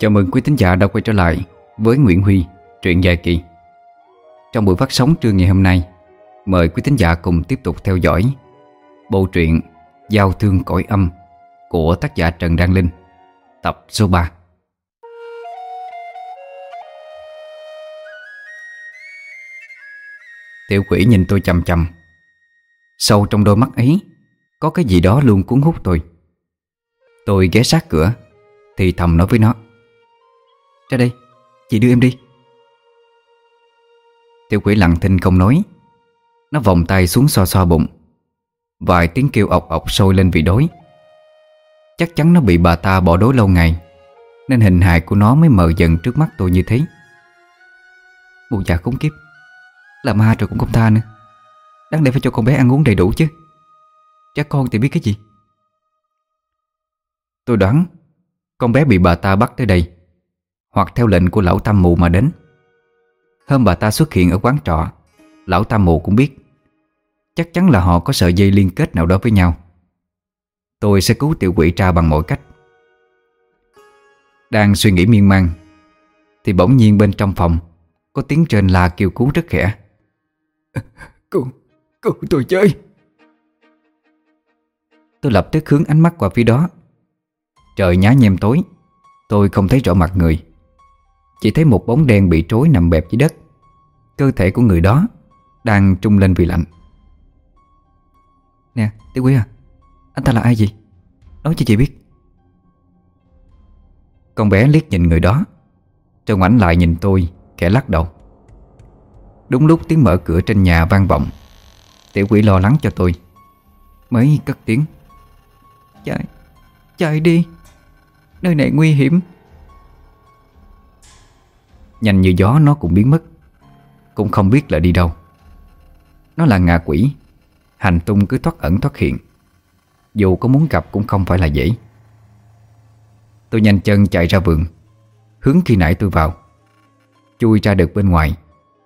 Chào mừng quý thính giả đã quay trở lại với Nguyễn Huy, truyện dài kỳ. Trong buổi phát sóng trưa ngày hôm nay, mời quý thính giả cùng tiếp tục theo dõi bộ truyện Giao thương cõi âm của tác giả Trần Đăng Linh, tập số 3. Tiểu quỷ nhìn tôi chầm chầm Sâu trong đôi mắt ấy Có cái gì đó luôn cuốn hút tôi Tôi ghé sát cửa Thì thầm nói với nó ra đây, chị đưa em đi. Tiểu quỷ lặng thinh không nói. Nó vòng tay xuống xoa xoa bụng. Vài tiếng kêu ọc ọc sôi lên vì đói. Chắc chắn nó bị bà ta bỏ đói lâu ngày Nên hình hài của nó mới mờ dần trước mắt tôi như thế. Mụ già khốn kiếp Làm ma rồi cũng không tha nữa. Đáng lẽ phải cho con bé ăn uống đầy đủ chứ. Chắc con thì biết cái gì? Tôi đoán Con bé bị bà ta bắt tới đây hoặc theo lệnh của lão tam mụ mà đến. Hôm bà ta xuất hiện ở quán trọ Lão tam mụ cũng biết. Chắc chắn là họ có sợi dây liên kết nào đó với nhau. Tôi sẽ cứu tiểu quỷ tra bằng mọi cách. Đang suy nghĩ miên man Thì bỗng nhiên bên trong phòng Có tiếng trên la kêu cứu rất khẽ. Cứu, cứu tôi chơi Tôi lập tức hướng ánh mắt qua phía đó. Trời nhá nhem tối Tôi không thấy rõ mặt người chỉ thấy một bóng đen bị trối nằm bẹp dưới đất. Cơ thể của người đó Đang trung lên vì lạnh. Nè, Tiểu Quý à Anh ta là ai gì? Nói cho chị biết. Con bé liếc nhìn người đó. Rồi ngoảnh lại nhìn tôi Kẻ lắc đầu. Đúng lúc tiếng mở cửa trên nhà vang vọng Tiểu quỷ lo lắng cho tôi. Mới cất tiếng. Chạy, chạy đi. Nơi này nguy hiểm. Nhanh như gió nó cũng biến mất. Cũng không biết là đi đâu. Nó là ngạ quỷ. Hành tung cứ thoát ẩn thoát hiện. Dù có muốn gặp cũng không phải là dễ. Tôi nhanh chân chạy ra vườn. Hướng khi nãy tôi vào. Chui ra được bên ngoài.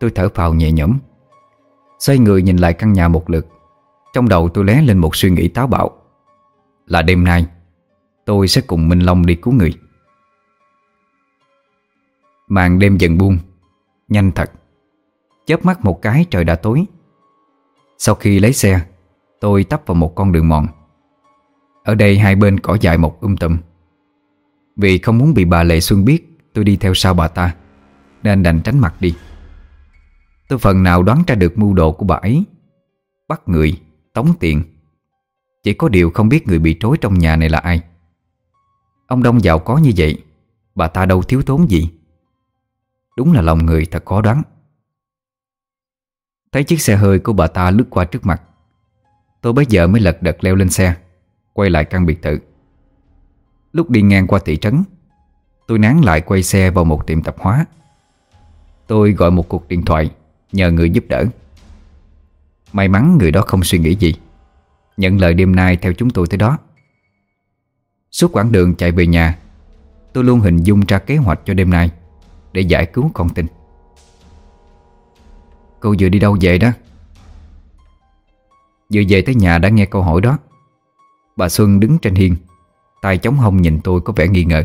Tôi thở phào nhẹ nhõm. Xoay người nhìn lại căn nhà một lượt. Trong đầu tôi lé lên một suy nghĩ táo bạo. Là đêm nay, Tôi sẽ cùng Minh Long đi cứu người. Màn đêm dần buông. Nhanh thật. Chớp mắt một cái trời đã tối. Sau khi lấy xe Tôi tấp vào một con đường mòn. Ở đây hai bên cỏ dại một um tùm. Vì không muốn bị bà Lệ Xuân biết Tôi đi theo sau bà ta Nên đành tránh mặt đi. Tôi phần nào đoán ra được mưu đồ của bà ấy. Bắt người, tống tiền. Chỉ có điều không biết người bị trối trong nhà này là ai. Ông Đông giàu có như vậy Bà ta đâu thiếu thốn gì. Đúng là lòng người thật khó đoán. Thấy chiếc xe hơi của bà ta lướt qua trước mặt, Tôi bây giờ mới lật đật leo lên xe, Quay lại căn biệt thự. Lúc đi ngang qua thị trấn, Tôi nán lại quay xe vào một tiệm tạp hóa. Tôi gọi một cuộc điện thoại Nhờ người giúp đỡ. May mắn người đó không suy nghĩ gì, Nhận lời đêm nay theo chúng tôi tới đó. Suốt quãng đường chạy về nhà, Tôi luôn hình dung ra kế hoạch cho đêm nay. Để giải cứu con tin. Cô vừa đi đâu về đó? Vừa về tới nhà đã nghe câu hỏi đó. Bà Xuân đứng trên hiên, tay chống hông nhìn tôi có vẻ nghi ngờ.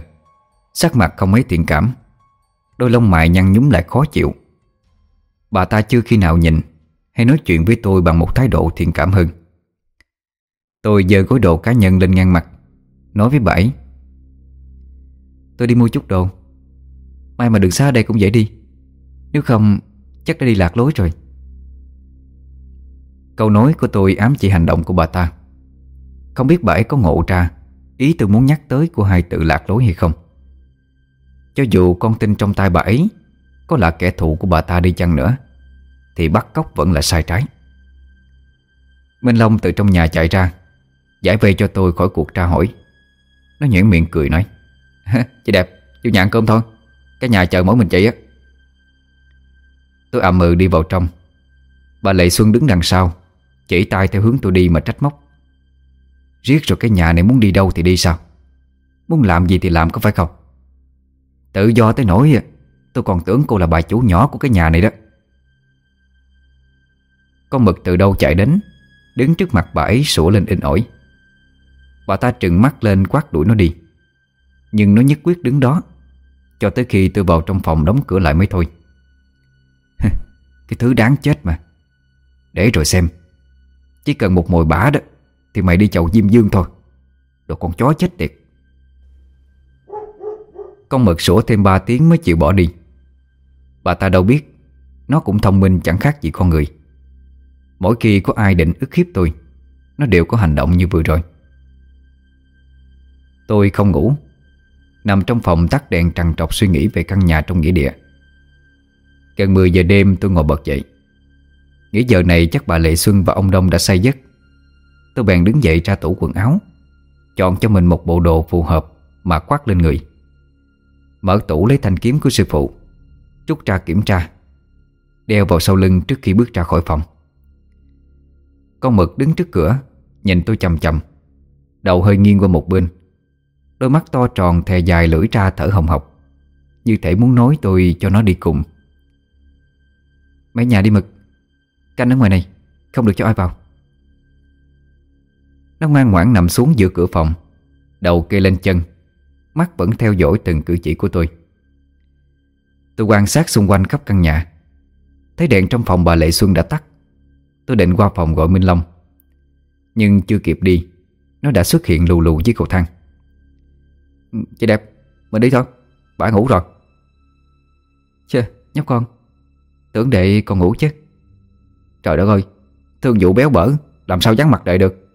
Sắc mặt không mấy thiện cảm, Đôi lông mày nhăn nhúm lại khó chịu. Bà ta chưa khi nào nhìn Hay nói chuyện với tôi bằng một thái độ thiện cảm hơn. Tôi giơ gối đồ cá nhân lên ngang mặt, Nói với bảy: Tôi đi mua chút đồ may mà đường xa đây cũng dễ đi. Nếu không chắc đã đi lạc lối rồi. Câu nói của tôi ám chỉ hành động của bà ta. Không biết bà ấy có ngộ ra Ý tôi muốn nhắc tới của hai tự lạc lối hay không. Cho dù con tin trong tay bà ấy Có là kẻ thù của bà ta đi chăng nữa Thì bắt cóc vẫn là sai trái. Minh Long từ trong nhà chạy ra Giải vây cho tôi khỏi cuộc tra hỏi. Nó nhuyễn miệng cười nói Chị đẹp, vô nhà ăn cơm thôi. Cái nhà chờ mỗi mình chị á. Tôi ậm mừ đi vào trong. Bà Lệ Xuân đứng đằng sau, Chỉ tay theo hướng tôi đi mà trách móc. Riết rồi cái nhà này muốn đi đâu thì đi sao? Muốn làm gì thì làm có phải không? Tự do tới nỗi Tôi còn tưởng cô là bà chủ nhỏ của cái nhà này đó. Con mực từ đâu chạy đến, Đứng trước mặt bà ấy sủa lên in ỏi. Bà ta trừng mắt lên quát đuổi nó đi. Nhưng nó nhất quyết đứng đó cho tới khi tôi vào trong phòng đóng cửa lại mới thôi. Cái thứ đáng chết mà. Để rồi xem. Chỉ cần một mồi bả đó, Thì mày đi chầu Diêm Dương thôi. Đồ con chó chết tiệt. Con mực sủa thêm 3 tiếng mới chịu bỏ đi. Bà ta đâu biết, Nó cũng thông minh chẳng khác gì con người. Mỗi khi có ai định ức hiếp tôi, Nó đều có hành động như vừa rồi. Tôi không ngủ. Nằm trong phòng tắt đèn trằn trọc suy nghĩ về căn nhà trong nghĩa địa. Gần 10 giờ đêm tôi ngồi bật dậy. Nghĩ giờ này chắc bà Lệ Xuân và ông Đông đã say giấc. Tôi bèn đứng dậy ra tủ quần áo, Chọn cho mình một bộ đồ phù hợp Mà khoác lên người. Mở tủ lấy thanh kiếm của sư phụ Trúc ra kiểm tra, Đeo vào sau lưng trước khi bước ra khỏi phòng. Con mực đứng trước cửa, Nhìn tôi chầm chầm Đầu hơi nghiêng qua một bên. Đôi mắt to tròn thè dài lưỡi ra thở hồng hộc. Như thể muốn nói tôi cho nó đi cùng. Mấy nhà đi mực. Canh ở ngoài này, Không được cho ai vào. Nó ngoan ngoãn nằm xuống giữa cửa phòng, Đầu kê lên chân, Mắt vẫn theo dõi từng cử chỉ của tôi. Tôi quan sát xung quanh khắp căn nhà. Thấy đèn trong phòng bà Lệ Xuân đã tắt. Tôi định qua phòng gọi Minh Long. Nhưng chưa kịp đi, Nó đã xuất hiện lù lù dưới cầu thang. Ừ, chị đẹp, Mình đi thôi. Bà ngủ rồi. Chê, nhóc con. Tưởng đệ còn ngủ chứ. Trời đất ơi, Thương vụ béo bở, Làm sao dán mặt đệ được?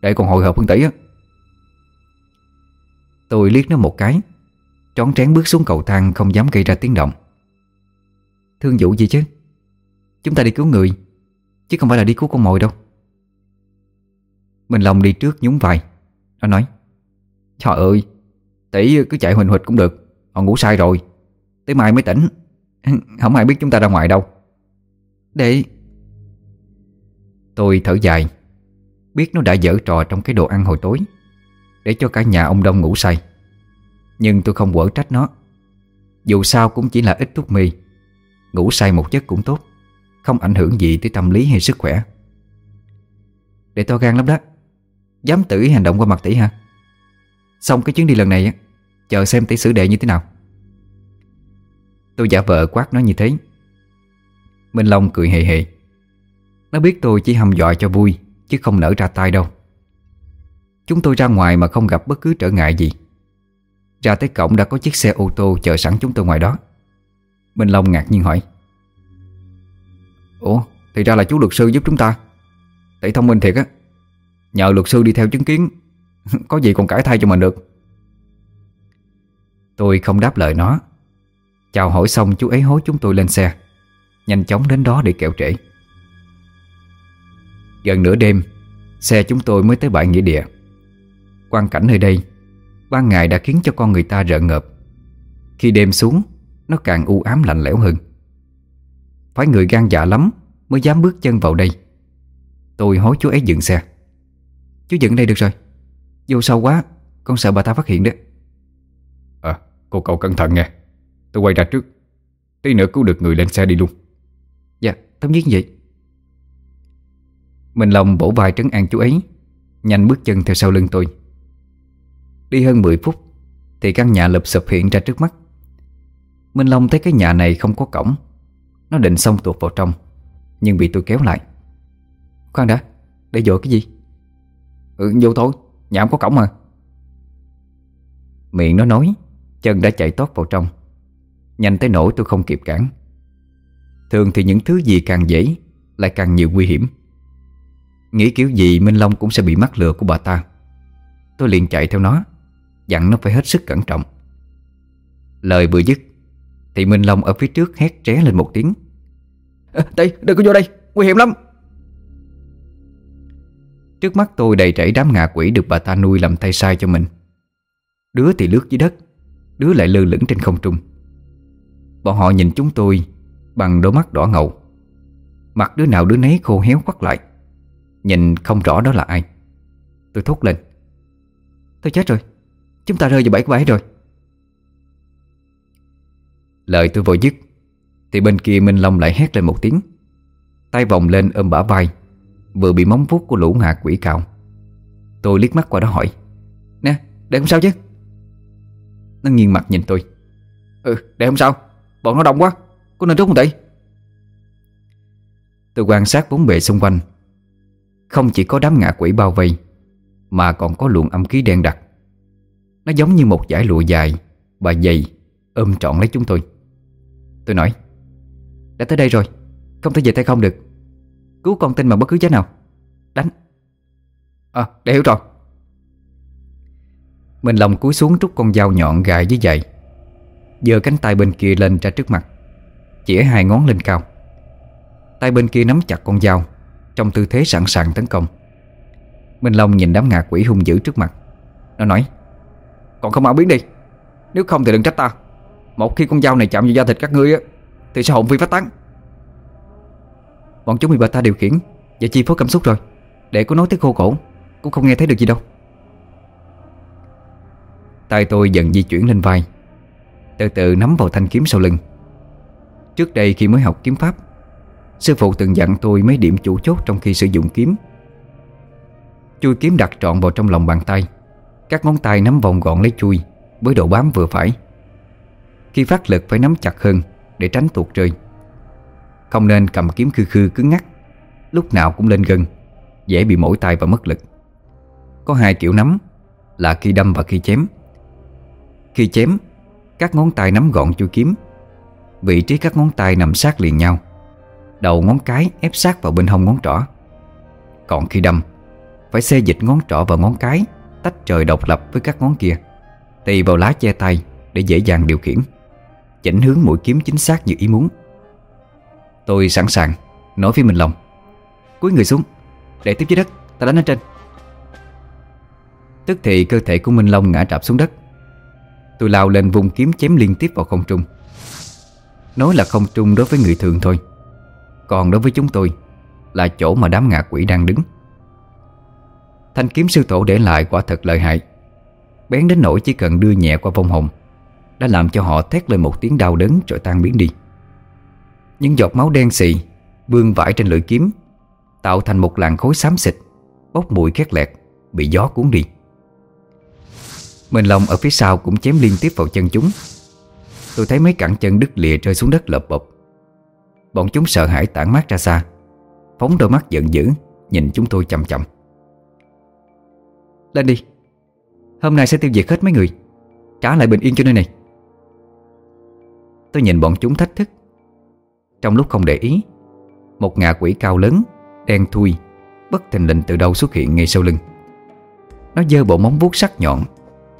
Đệ còn hồi hộp hơn tỷ á. Tôi liếc nó một cái, Trón trén bước xuống cầu thang Không dám gây ra tiếng động. Thương vụ gì chứ? Chúng ta đi cứu người, Chứ không phải là đi cứu con mồi đâu. Mình lòng đi trước nhún vai, Nó nói, Trời ơi Tỷ cứ chạy huỳnh huỳnh cũng được. Họ ngủ sai rồi. Tới mai mới tỉnh. Không ai biết chúng ta ra ngoài đâu. Để Tôi thở dài. Biết nó đã dở trò trong cái đồ ăn hồi tối. Để cho cả nhà ông Đông ngủ say. Nhưng tôi không quở trách nó. Dù sao cũng chỉ là ít thuốc mì Ngủ say một giấc cũng tốt. Không ảnh hưởng gì tới tâm lý hay sức khỏe. Để to gan lắm đó. Dám tự ý hành động qua mặt tỷ ha Xong cái chuyến đi lần này Chờ xem tỷ xử đệ như thế nào. Tôi giả vờ quát nó như thế. Minh Long cười hề hề. Nó biết tôi chỉ hăm dọa cho vui, Chứ không nở ra tay đâu. Chúng tôi ra ngoài mà không gặp bất cứ trở ngại gì. Ra tới cổng đã có chiếc xe ô tô chờ sẵn chúng tôi ngoài đó. Minh Long ngạc nhiên hỏi. Ủa, thì ra là chú luật sư giúp chúng ta. Tỷ thông minh thiệt á. Nhờ luật sư đi theo chứng kiến, Có gì còn cãi thay cho mình được. Tôi không đáp lời nó. Chào hỏi xong chú ấy hối chúng tôi lên xe. Nhanh chóng đến đó để kẹo trễ. Gần nửa đêm, Xe chúng tôi mới tới bãi nghĩa địa. Quang cảnh nơi đây, Ban ngày đã khiến cho con người ta rợn ngợp. Khi đêm xuống, Nó càng u ám lạnh lẽo hơn. Phải người gan dạ lắm Mới dám bước chân vào đây. Tôi hối chú ấy dừng xe. Chú dừng đây được rồi. Vô sâu quá, Con sợ bà ta phát hiện đấy cô cậu cẩn thận nghe. Tôi quay ra trước. Tí nữa cứu được người lên xe đi luôn. Dạ thống nhất vậy. Minh Long bổ vai trấn an chú ấy. Nhanh bước chân theo sau lưng tôi. Đi hơn 10 phút Thì căn nhà lụp sụp hiện ra trước mắt. Minh Long thấy cái nhà này không có cổng. Nó định xông tuột vào trong Nhưng bị tôi kéo lại. Khoan đã, để dội cái gì? Ừ vô thôi, nhà không có cổng mà. Miệng nó nói Chân đã chạy tót vào trong. Nhanh tới nỗi tôi không kịp cản. Thường thì những thứ gì càng dễ Lại càng nhiều nguy hiểm. Nghĩ kiểu gì Minh Long cũng sẽ bị mắc lừa của bà ta. Tôi liền chạy theo nó Dặn nó phải hết sức cẩn trọng. Lời vừa dứt Thì Minh Long ở phía trước hét tré lên một tiếng. À, Đây đừng có vô đây Nguy hiểm lắm. Trước mắt tôi đầy rẫy đám ngạ quỷ Được bà ta nuôi làm tay sai cho mình. Đứa thì lướt dưới đất Đứa lại lơ lửng trên không trung. Bọn họ nhìn chúng tôi Bằng đôi mắt đỏ ngầu. Mặt đứa nào đứa nấy khô héo quắt lại. Nhìn không rõ đó là ai. Tôi thốt lên. Tôi chết rồi. Chúng ta rơi vào bẫy của bẫy rồi. Lời tôi vừa dứt Thì bên kia Minh Long lại hét lên một tiếng. Tay vòng lên ôm bả vai Vừa bị móng vuốt của lũ ngạ quỷ cào. Tôi liếc mắt qua đó hỏi Nè, đây không sao chứ? Nó nghiêng mặt nhìn tôi. Ừ để không sao. Bọn nó đông quá. Có nên rút không tỷ Tôi quan sát bốn bề xung quanh. Không chỉ có đám ngạ quỷ bao vây, Mà còn có luồng âm khí đen đặc. Nó giống như một dải lụa dài Và dày, Ôm trọn lấy chúng tôi. Tôi nói, Đã tới đây rồi. Không thể về tay không được. Cứu con tin bằng bất cứ giá nào. Đánh. À để hiểu rồi. Mình lòng cúi xuống rút con dao nhọn gài dưới dậy, Giờ cánh tay bên kia lên ra trước mặt Chỉa hai ngón lên cao. Tay bên kia nắm chặt con dao Trong tư thế sẵn sàng tấn công. Minh Long nhìn đám ngạ quỷ hung dữ trước mặt. Nó nói Còn không mau biến đi. Nếu không thì đừng trách ta. Một khi con dao này chạm vào da thịt các ngươi á Thì sẽ hồn phi phát tán. Bọn chúng bị bà ta điều khiển Và chi phối cảm xúc rồi. Để có nói tới khô cổ Cũng không nghe thấy được gì đâu. Tay tôi dần di chuyển lên vai. Từ từ nắm vào thanh kiếm sau lưng. Trước đây khi mới học kiếm pháp, Sư phụ từng dặn tôi mấy điểm chủ chốt trong khi sử dụng kiếm. Chui kiếm đặt trọn vào trong lòng bàn tay. Các ngón tay nắm vòng gọn lấy chui, Với độ bám vừa phải. Khi phát lực phải nắm chặt hơn Để tránh tuột rơi. Không nên cầm kiếm khư khư cứng ngắc, Lúc nào cũng lên gân Dễ bị mỏi tay và mất lực. Có hai kiểu nắm, Là khi đâm và khi chém. Khi chém, Các ngón tay nắm gọn chu kiếm. Vị trí các ngón tay nằm sát liền nhau. Đầu ngón cái ép sát vào bên hông ngón trỏ. Còn khi đâm, Phải xê dịch ngón trỏ và ngón cái, Tách trời độc lập với các ngón kia, Tì vào lá che tay Để dễ dàng điều khiển, Chỉnh hướng mũi kiếm chính xác như ý muốn. Tôi sẵn sàng, Nói với mình lòng Cúi người xuống, Để tiếp dưới đất, Ta đánh ở trên. Tức thì cơ thể của Minh Long ngã trạp xuống đất. Tôi lao lên vùng kiếm chém liên tiếp vào không trung. Nói là không trung đối với người thường thôi. Còn đối với chúng tôi, Là chỗ mà đám ngạ quỷ đang đứng. Thanh kiếm sư tổ để lại quả thật lợi hại. Bén đến nỗi chỉ cần đưa nhẹ qua vong hồn, Đã làm cho họ thét lên một tiếng đau đớn rồi tan biến đi. Những giọt máu đen xì, Vương vãi trên lưỡi kiếm, Tạo thành một làn khối xám xịt, Bốc mùi khét lẹt, Bị gió cuốn đi. Mình lòng ở phía sau cũng chém liên tiếp vào chân chúng. Tôi thấy mấy cẳng chân đứt lìa rơi xuống đất lợp bộp. Bọn chúng sợ hãi tản mát ra xa. Phóng đôi mắt giận dữ, Nhìn chúng tôi chậm chậm Lên đi. Hôm nay sẽ tiêu diệt hết mấy người. Trả lại bình yên cho nơi này. Tôi nhìn bọn chúng thách thức. Trong lúc không để ý, Một ngà quỷ cao lớn, Đen thui, Bất thình lình từ đâu xuất hiện ngay sau lưng. Nó dơ bộ móng vuốt sắc nhọn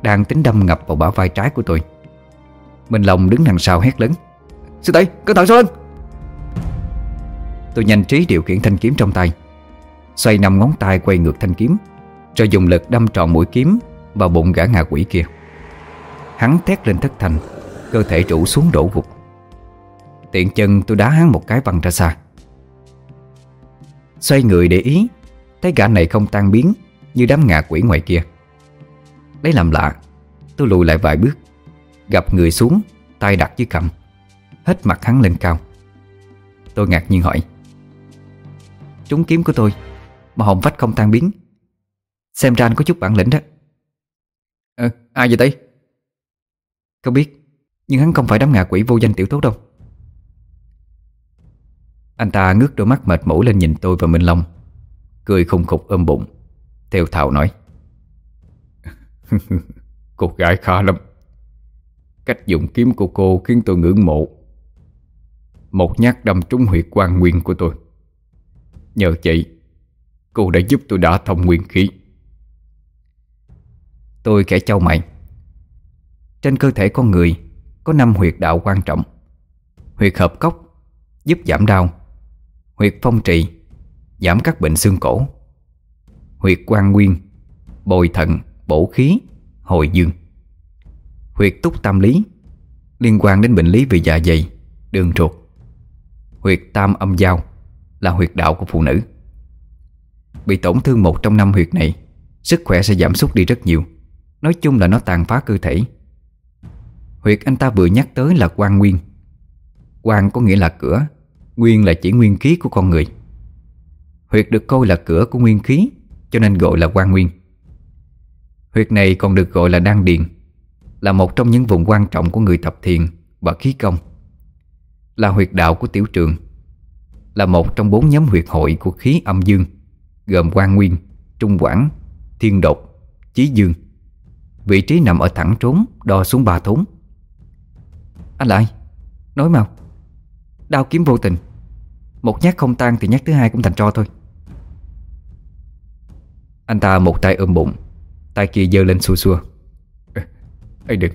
đang tính đâm ngập vào bả vai trái của tôi. Minh Long đứng đằng sau hét lớn Sư tỷ, cẩn thận sau lưng Tôi nhanh trí điều khiển thanh kiếm trong tay Xoay năm ngón tay quay ngược thanh kiếm Rồi dùng lực đâm tròn mũi kiếm Vào bụng gã ngạ quỷ kia. Hắn thét lên thất thành Cơ thể rủ xuống đổ gục Tiện chân tôi đá hắn một cái văng ra xa. Xoay người để ý Thấy gã này không tan biến Như đám ngạ quỷ ngoài kia. Lấy làm lạ. Tôi lùi lại vài bước. Gặp người xuống tay đặt dưới cầm Hết mặt hắn lên cao. Tôi ngạc nhiên hỏi Trúng kiếm của tôi Mà hồn phách không tan biến Xem ra anh có chút bản lĩnh đó. Ờ, ai vậy tí? Không biết Nhưng hắn không phải đám ngạ quỷ vô danh tiểu tốt đâu. Anh ta ngước đôi mắt mệt mỏi lên nhìn tôi và Minh Long Cười khùng khục ôm bụng Theo thạo nói Cô gái khá lắm. Cách dùng kiếm của cô khiến tôi ngưỡng mộ. Một nhát đâm trúng huyệt quan nguyên của tôi. Nhờ chị Cô đã giúp tôi đả thông nguyên khí. Tôi kẻ châu mày. Trên cơ thể con người Có năm huyệt đạo quan trọng. Huyệt hợp cốc Giúp giảm đau. Huyệt phong trị Giảm các bệnh xương cổ. Huyệt quan nguyên Bồi thận, bổ khí, hồi dương. Huyệt túc tam lý Liên quan đến bệnh lý về dạ dày Đường ruột. Huyệt tam âm giao Là huyệt đạo của phụ nữ. Bị tổn thương một trong năm huyệt này Sức khỏe sẽ giảm sút đi rất nhiều. Nói chung là nó tàn phá cơ thể. Huyệt anh ta vừa nhắc tới là quan nguyên. Quan có nghĩa là cửa Nguyên là chỉ nguyên khí của con người. Huyệt được coi là cửa của nguyên khí Cho nên gọi là quan nguyên. Huyệt này còn được gọi là đan điền Là một trong những vùng quan trọng của người tập thiền và khí công. Là huyệt đạo của tiểu trường Là một trong bốn nhóm huyệt hội của khí âm dương Gồm quan nguyên, trung quảng, thiên đột, chí dương. Vị trí nằm ở thẳng trốn Đo xuống ba thốn. Anh lại Nói mau. Đao kiếm vô tình. Một nhát không tan thì nhát thứ hai cũng thành tro thôi. Anh ta một tay ôm bụng Tay kia giơ lên xua xua. Ê đừng.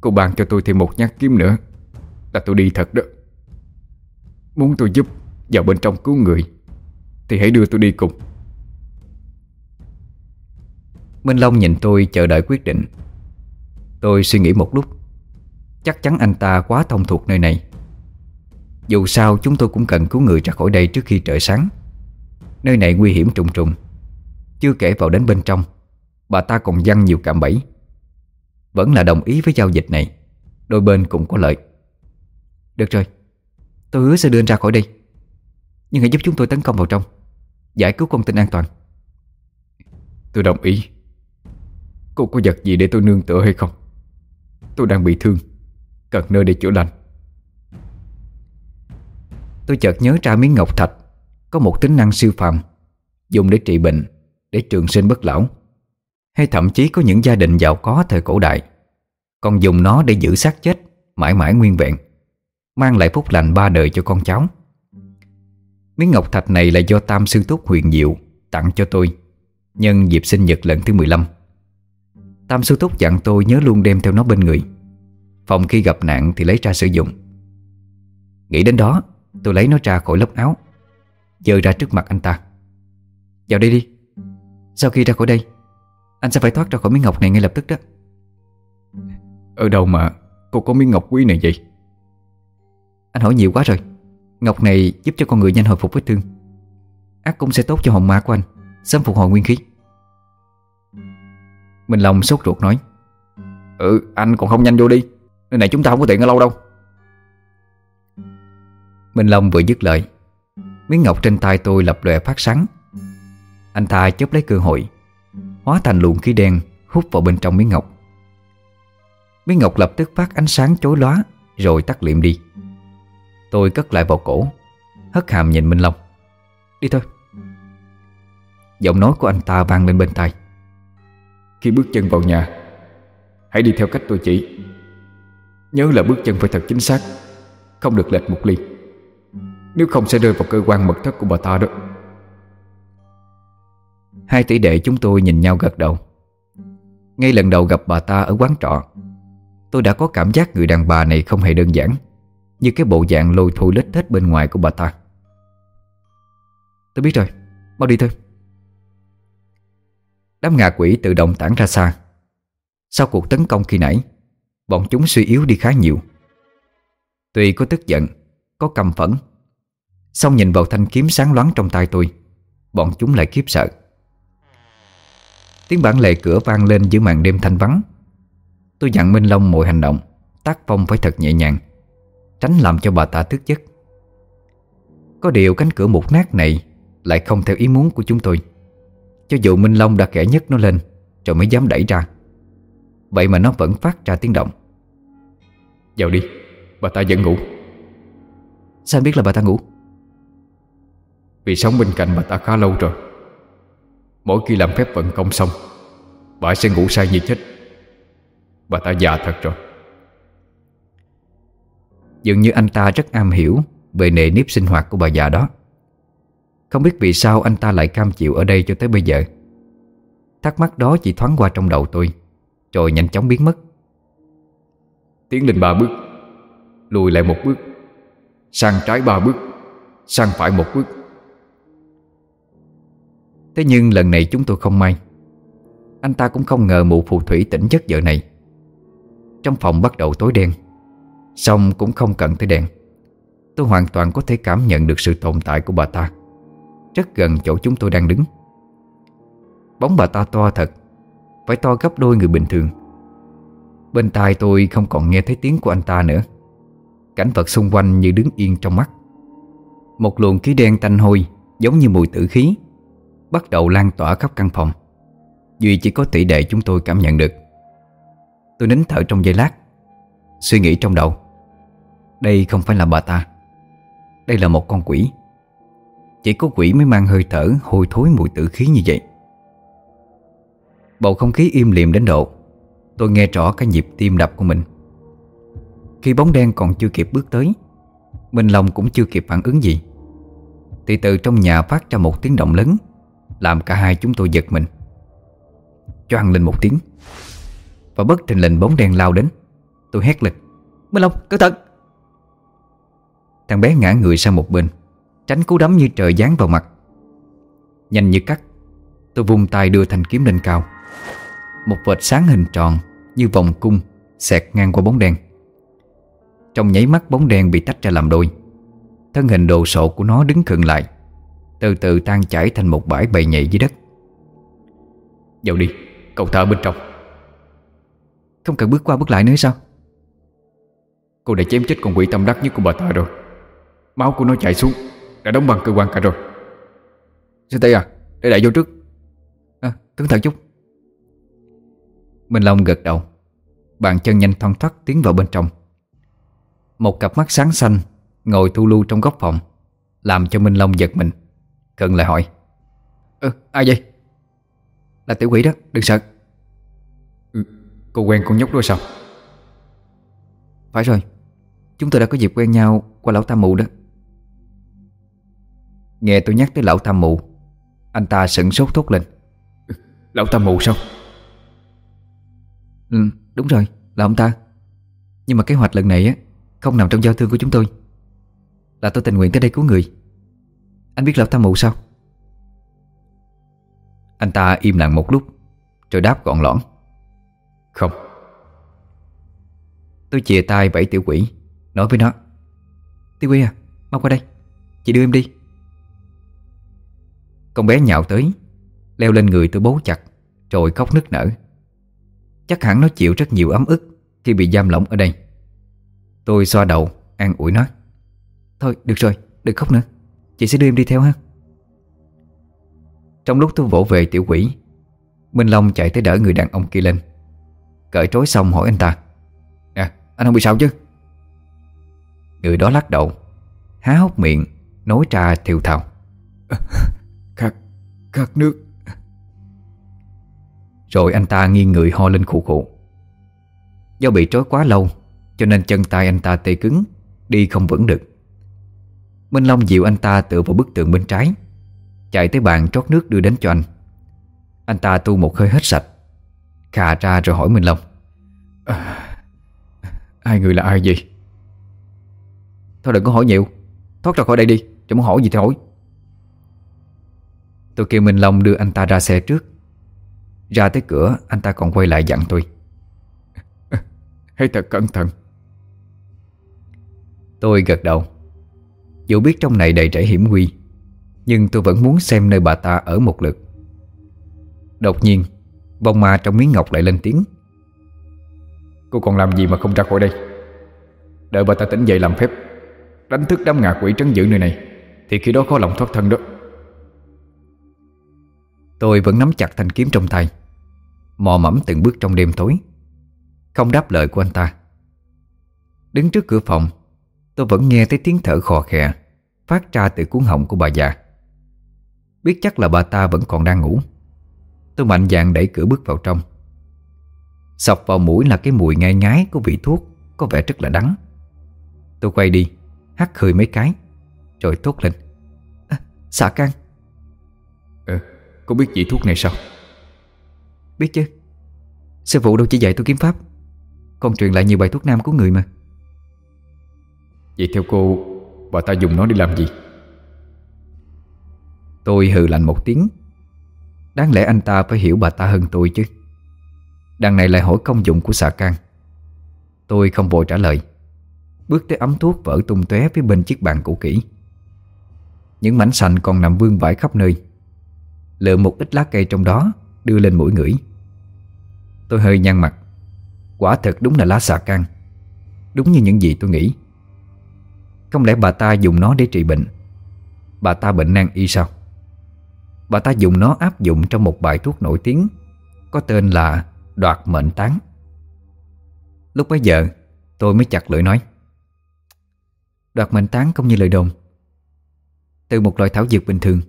Cô bàn cho tôi thêm một nhát kiếm nữa. Là tôi đi thật đó. Muốn tôi giúp vào bên trong cứu người Thì hãy đưa tôi đi cùng. Minh Long nhìn tôi chờ đợi quyết định. Tôi suy nghĩ một lúc. Chắc chắn anh ta quá thông thuộc nơi này. Dù sao chúng tôi cũng cần cứu người ra khỏi đây trước khi trời sáng. Nơi này nguy hiểm trùng trùng. Chưa kể vào đến bên trong Bà ta còn dăng nhiều cạm bẫy. Vẫn là đồng ý với giao dịch này. Đôi bên cũng có lợi. Được rồi. Tôi hứa sẽ đưa anh ra khỏi đây. Nhưng hãy giúp chúng tôi tấn công vào trong. Giải cứu con tin an toàn. Tôi đồng ý. Cô có vật gì để tôi nương tựa hay không? Tôi đang bị thương. Cần nơi để chữa lành. Tôi chợt nhớ ra miếng ngọc thạch. Có một tính năng siêu phàm. Dùng để trị bệnh, Để trường sinh bất lão. Hay thậm chí có những gia đình giàu có thời cổ đại. Còn dùng nó để giữ xác chết, Mãi mãi nguyên vẹn, Mang lại phúc lành ba đời cho con cháu. Miếng ngọc thạch này là do Tam Sư Túc huyền diệu Tặng cho tôi, Nhân dịp sinh nhật lần thứ 15 Tam Sư Túc dặn tôi nhớ luôn đem theo nó bên người. Phòng khi gặp nạn thì lấy ra sử dụng. Nghĩ đến đó, Tôi lấy nó ra khỏi lớp áo giơ ra trước mặt anh ta. Vào đây đi. Sau khi ra khỏi đây anh sẽ phải thoát ra khỏi miếng ngọc này ngay lập tức đó. Ở đâu mà cô có miếng ngọc quý này vậy? Anh hỏi nhiều quá rồi. Ngọc này giúp cho con người nhanh hồi phục vết thương. Ác cũng sẽ tốt cho hồn ma của anh Sớm phục hồi nguyên khí. Minh Long sốt ruột nói Ừ anh còn không nhanh vô đi Nơi này chúng ta không có tiện ở lâu đâu. Minh Long vừa dứt lời Miếng ngọc trên tay tôi lập lòe phát sáng. Anh ta chấp lấy cơ hội Hóa thành luồng khí đen Hút vào bên trong miếng ngọc. Miếng ngọc lập tức phát ánh sáng chối lóa, Rồi tắt liệm đi. Tôi cất lại vào cổ, Hất hàm nhìn Minh Long. Đi thôi. Giọng nói của anh ta vang lên bên tai. Khi bước chân vào nhà, Hãy đi theo cách tôi chỉ. Nhớ là bước chân phải thật chính xác, Không được lệch một ly. Nếu không sẽ rơi vào cơ quan mật thất của bà ta đó. Hai tỷ đệ chúng tôi nhìn nhau gật đầu. Ngay lần đầu gặp bà ta ở quán trọ Tôi đã có cảm giác người đàn bà này không hề đơn giản Như cái bộ dạng lôi thôi lết hết bên ngoài của bà ta. Tôi biết rồi, mau đi thôi. Đám ngạ quỷ tự động tản ra xa. Sau cuộc tấn công khi nãy Bọn chúng suy yếu đi khá nhiều. Tuy có tức giận Có căm phẫn Xong nhìn vào thanh kiếm sáng loáng trong tay tôi Bọn chúng lại khiếp sợ. Tiếng bản lệ cửa vang lên giữa màn đêm thanh vắng. Tôi dặn Minh Long mọi hành động Tác phong phải thật nhẹ nhàng Tránh làm cho bà ta thức giấc. Có điều cánh cửa mục nát này Lại không theo ý muốn của chúng tôi. Cho dù Minh Long đã kẻ nhấc nó lên Rồi mới dám đẩy ra. Vậy mà nó vẫn phát ra tiếng động. Vào đi Bà ta vẫn ngủ. Sao anh biết là bà ta ngủ? Vì sống bên cạnh bà ta khá lâu rồi Mỗi khi làm phép vận công xong, Bà sẽ ngủ say như chết. Bà ta già thật rồi. Dường như anh ta rất am hiểu Về nề nếp sinh hoạt của bà già đó. Không biết vì sao anh ta lại cam chịu ở đây cho tới bây giờ. Thắc mắc đó chỉ thoáng qua trong đầu tôi, Rồi nhanh chóng biến mất. Tiến lên ba bước, Lùi lại một bước, Sang trái ba bước, Sang phải một bước. Thế nhưng lần này chúng tôi không may. Anh ta cũng không ngờ mụ phù thủy tỉnh giấc giờ này. Trong phòng bắt đầu tối đen Xong cũng không cần tới đèn. Tôi hoàn toàn có thể cảm nhận được sự tồn tại của bà ta. Rất gần chỗ chúng tôi đang đứng. Bóng bà ta to thật, Phải to gấp đôi người bình thường. Bên tai tôi không còn nghe thấy tiếng của anh ta nữa. Cảnh vật xung quanh như đứng yên trong mắt. Một luồng khí đen tanh hôi, Giống như mùi tử khí. Bắt đầu lan tỏa khắp căn phòng. Duy chỉ có tỷ đệ chúng tôi cảm nhận được. Tôi nín thở trong giây lát, Suy nghĩ trong đầu. Đây không phải là bà ta. Đây là một con quỷ. Chỉ có quỷ mới mang hơi thở Hôi thối mùi tử khí như vậy. Bầu không khí im lìm đến độ Tôi nghe rõ cái nhịp tim đập của mình. Khi bóng đen còn chưa kịp bước tới Minh Long cũng chưa kịp phản ứng gì. Thì từ trong nhà phát ra một tiếng động lớn. Làm cả hai chúng tôi giật mình. Choang lên một tiếng. Và bất thình lình bóng đen lao đến. Tôi hét lên. Minh Long, cẩn thận! Thằng bé ngã người sang một bên Tránh cú đấm như trời giáng vào mặt. Nhanh như cắt Tôi vung tay đưa thanh kiếm lên cao. Một vệt sáng hình tròn Như vòng cung Xẹt ngang qua bóng đen Trong nháy mắt bóng đen bị tách ra làm đôi. Thân hình đồ sộ của nó đứng khựng lại. Từ từ tan chảy thành một bãi bầy nhảy dưới đất. Vào đi, cậu thở bên trong. Không cần bước qua bước lại nữa sao? Cô đã chém chết con quỷ tâm đắc nhất của bà ta rồi. Máu của nó chảy xuống Đã đóng băng cơ quan cả rồi. Sư Tây à, để đại vô trước. À, Cẩn thận chút. Minh Long gật đầu. Bàn chân nhanh thoăn thoắt tiến vào bên trong. Một cặp mắt sáng xanh Ngồi thu lưu trong góc phòng Làm cho Minh Long giật mình Cần lại hỏi. Ơ, ai vậy? Là tiểu quỷ đó, đừng sợ. Ừ, Cô quen con nhóc đó sao? Phải rồi Chúng tôi đã có dịp quen nhau qua lão tam mụ đó. Nghe tôi nhắc tới lão tam mụ Anh ta sững sốt thốt lên. Lão tam mụ sao? Ừ, đúng rồi, là ông ta. Nhưng mà kế hoạch lần này á Không nằm trong giao thương của chúng tôi. Là tôi tình nguyện tới đây cứu người anh biết lão ta mụ sao? Anh ta im lặng một lúc Rồi đáp gọn lõn. Không. Tôi chìa tay vẫy tiểu quỷ Nói với nó. Tiểu quỷ à, mau qua đây. Chị đưa em đi. Con bé nhạo tới Leo lên người tôi bấu chặt Rồi khóc nức nở. Chắc hẳn nó chịu rất nhiều ấm ức Khi bị giam lỏng ở đây. Tôi xoa đầu, an ủi nó. Thôi được rồi, đừng khóc nữa. Chị sẽ đưa em đi theo ha. Trong lúc tôi vỗ về tiểu quỷ Minh Long chạy tới đỡ người đàn ông kia lên. Cởi trói xong hỏi anh ta À, anh không bị sao chứ? Người đó lắc đầu Há hốc miệng Nói ra thiều thào. Khát, khát nước. Rồi anh ta nghiêng người ho lên khụ khụ. Do bị trói quá lâu Cho nên chân tay anh ta tê cứng Đi không vững được Minh Long dịu anh ta tựa vào bức tường bên trái. Chạy tới bàn trót nước đưa đến cho anh. Anh ta tu một hơi hết sạch. Khà ra rồi hỏi Minh Long. À, Hai người là ai vậy? Thôi đừng có hỏi nhiều. Thoát ra khỏi đây đi Chẳng muốn hỏi gì thì hỏi. Tôi kêu Minh Long đưa anh ta ra xe trước. Ra tới cửa Anh ta còn quay lại dặn tôi. Hãy thật cẩn thận. Tôi gật đầu dù biết trong này đầy rẫy hiểm nguy, Nhưng tôi vẫn muốn xem nơi bà ta ở một lượt. Đột nhiên Vong ma trong miếng ngọc lại lên tiếng. Cô còn làm gì mà không ra khỏi đây? Đợi bà ta tỉnh dậy làm phép, Đánh thức đám ngạ quỷ trấn giữ nơi này, Thì khi đó khó lòng thoát thân đó. Tôi vẫn nắm chặt thanh kiếm trong tay, Mò mẫm từng bước trong đêm tối. Không đáp lời của anh ta. Đứng trước cửa phòng, Tôi vẫn nghe thấy tiếng thở khò khè. Phát ra từ cuốn họng của bà già. Biết chắc là bà ta vẫn còn đang ngủ. Tôi mạnh dạn đẩy cửa bước vào trong. Sọc vào mũi là cái mùi ngai ngái của vị thuốc Có vẻ rất là đắng. Tôi quay đi Hắt hơi mấy cái Rồi thốt lên. À, Xạ can. Ờ, có biết vị thuốc này sao? Biết chứ. Sư phụ đâu chỉ dạy tôi kiếm pháp Còn truyền lại nhiều bài thuốc nam của người mà. Vậy theo cô Bà ta dùng nó để làm gì? Tôi hừ lạnh một tiếng. Đáng lẽ anh ta phải hiểu bà ta hơn tôi chứ. Đằng này lại hỏi công dụng của xà can. Tôi không vội trả lời. Bước tới ấm thuốc vỡ tung tóe phía bên chiếc bàn cũ kỹ. Những mảnh sành còn nằm vương vãi khắp nơi. Lựa một ít lá cây trong đó, Đưa lên mũi ngửi. Tôi hơi nhăn mặt. Quả thật đúng là lá xà can. Đúng như những gì tôi nghĩ. Không lẽ bà ta dùng nó để trị bệnh? Bà ta bệnh nan y sao? Bà ta dùng nó áp dụng trong một bài thuốc nổi tiếng, Có tên là đoạt mệnh tán. Lúc bấy giờ, tôi mới chặt lưỡi nói, Đoạt mệnh tán không như lời đồn. Từ một loại thảo dược bình thường,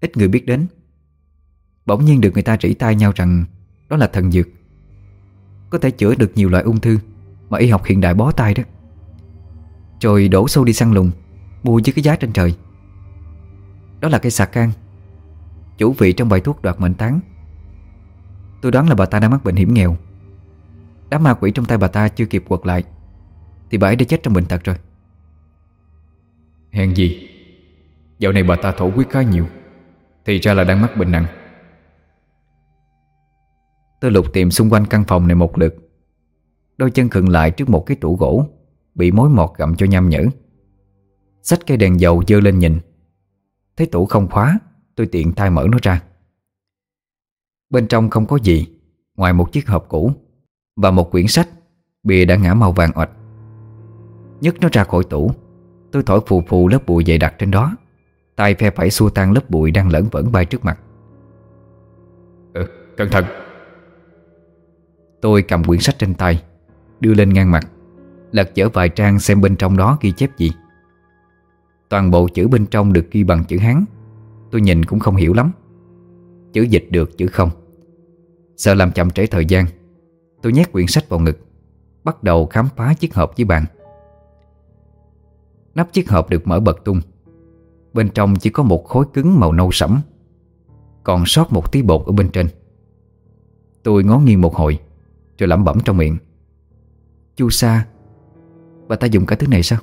Ít người biết đến. Bỗng nhiên được người ta rỉ tai nhau rằng Đó là thần dược. Có thể chữa được nhiều loại ung thư Mà y học hiện đại bó tay đó. Rồi đổ xô đi săn lùng Mua với cái giá trên trời. Đó là cây xà can, Chủ vị trong bài thuốc đoạt mệnh tán. Tôi đoán là bà ta đã mắc bệnh hiểm nghèo. Đám ma quỷ trong tay bà ta chưa kịp quật lại, Thì bà ấy đã chết trong bệnh tật rồi. Hèn gì? Dạo này bà ta thổ quyết khá nhiều, Thì ra là đang mắc bệnh nặng. Tôi lục tìm xung quanh căn phòng này một lượt, Đôi chân khựng lại trước một cái tủ gỗ. Bị mối mọt gặm cho nham nhở. Xách cây đèn dầu dơ lên nhìn. Thấy tủ không khóa Tôi tiện tay mở nó ra. Bên trong không có gì Ngoài một chiếc hộp cũ Và một quyển sách Bìa đã ngã màu vàng oạch. Nhấc nó ra khỏi tủ Tôi thổi phù phù lớp bụi dày đặc trên đó. Tay phe phải xua tan lớp bụi đang lẫn vẫn bay trước mặt. Ừ, cẩn thận. Tôi cầm quyển sách trên tay Đưa lên ngang mặt Lật dở vài trang xem bên trong đó ghi chép gì. Toàn bộ chữ bên trong được ghi bằng chữ Hán. Tôi nhìn cũng không hiểu lắm. Chữ dịch được, chữ không. Sợ làm chậm trễ thời gian, Tôi nhét quyển sách vào ngực, Bắt đầu khám phá chiếc hộp dưới bàn Nắp chiếc hộp được mở bật tung. Bên trong chỉ có một khối cứng màu nâu sẫm, Còn sót một tí bột ở bên trên. Tôi ngó nghiêng một hồi, Rồi lẩm bẩm trong miệng. Chu sa Bà ta dùng cả thứ này sao?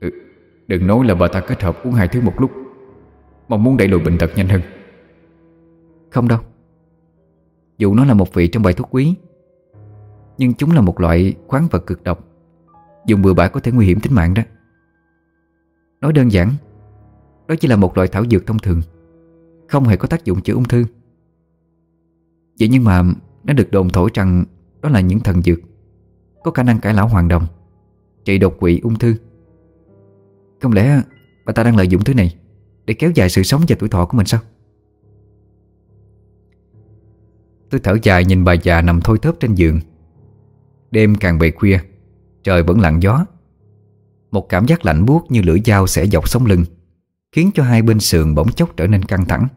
Ừ, Đừng nói là bà ta kết hợp uống hai thứ một lúc. Mong muốn đẩy lùi bệnh tật nhanh hơn. Không đâu. Dù nó là một vị trong bài thuốc quý Nhưng chúng là một loại khoáng vật cực độc. Dùng bừa bãi có thể nguy hiểm tính mạng đó. Nói đơn giản Đó chỉ là một loại thảo dược thông thường Không hề có tác dụng chữa ung thư. Vậy nhưng mà Nó được đồn thổi rằng Đó là những thần dược có khả năng cải lão hoàng đồng. Trị độc quỵ ung thư. Không lẽ bà ta đang lợi dụng thứ này Để kéo dài sự sống và tuổi thọ của mình sao? Tôi thở dài nhìn bà già nằm thôi thớp trên giường. Đêm càng về khuya, Trời vẫn lặng gió. Một cảm giác lạnh buốt như lưỡi dao sẽ dọc sống lưng, Khiến cho hai bên sườn bỗng chốc trở nên căng thẳng.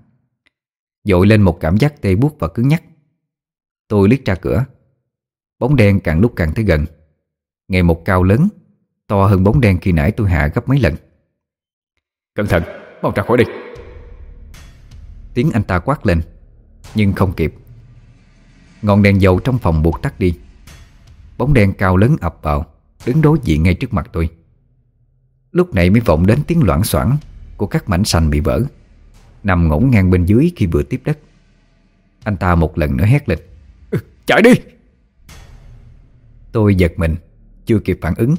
Dội lên một cảm giác tê buốt và cứng nhắc. Tôi liếc ra cửa. Bóng đen càng lúc càng tới gần. Ngày một cao lớn To hơn bóng đen khi nãy tôi hạ gấp mấy lần. Cẩn thận, mau ra khỏi đi Tiếng anh ta quát lên Nhưng không kịp. Ngọn đèn dầu trong phòng buộc tắt đi. Bóng đen cao lớn ập vào Đứng đối diện ngay trước mặt tôi. Lúc này mới vọng đến tiếng loãng xoảng Của các mảnh sành bị vỡ Nằm ngổn ngang bên dưới khi vừa tiếp đất. Anh ta một lần nữa hét lên ừ, Chạy đi Tôi giật mình, Chưa kịp phản ứng.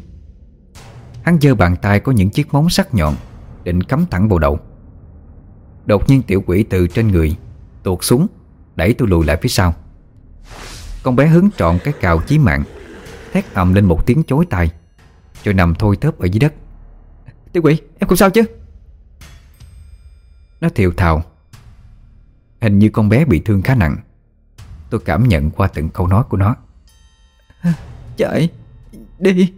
Hắn giơ bàn tay có những chiếc móng sắc nhọn, Định cắm thẳng vào đầu. Đột nhiên tiểu quỷ từ trên người Tuột xuống, Đẩy tôi lùi lại phía sau. Con bé hứng trọn cái cào chí mạng, Thét ầm lên một tiếng chối tai, Rồi nằm thôi thớp ở dưới đất. Tiểu quỷ, em không sao chứ? Nó thiều thào, Hình như con bé bị thương khá nặng. Tôi cảm nhận qua từng câu nói của nó. Chạy Đi.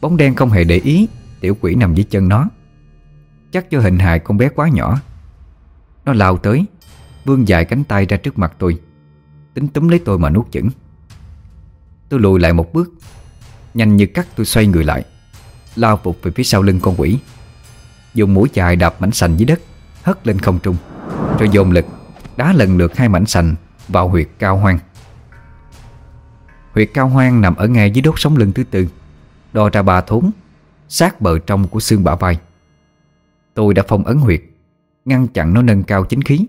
Bóng đen không hề để ý, Tiểu quỷ nằm dưới chân nó. Chắc cho hình hài con bé quá nhỏ. Nó lao tới, Vươn dài cánh tay ra trước mặt tôi. Tính túm lấy tôi mà nuốt chửng. Tôi lùi lại một bước, Nhanh như cắt tôi xoay người lại, Lao phục về phía sau lưng con quỷ. Dùng mũi chài đạp mảnh sành dưới đất, Hất lên không trung, Rồi dồn lực, Đá lần lượt hai mảnh sành Vào huyệt cao hoang. Huyệt cao hoang nằm ở ngay dưới đốt sống lưng thứ tư, Đo ra ba thốn, Sát bờ trong của xương bả vai. Tôi đã phong ấn huyệt, Ngăn chặn nó nâng cao chính khí.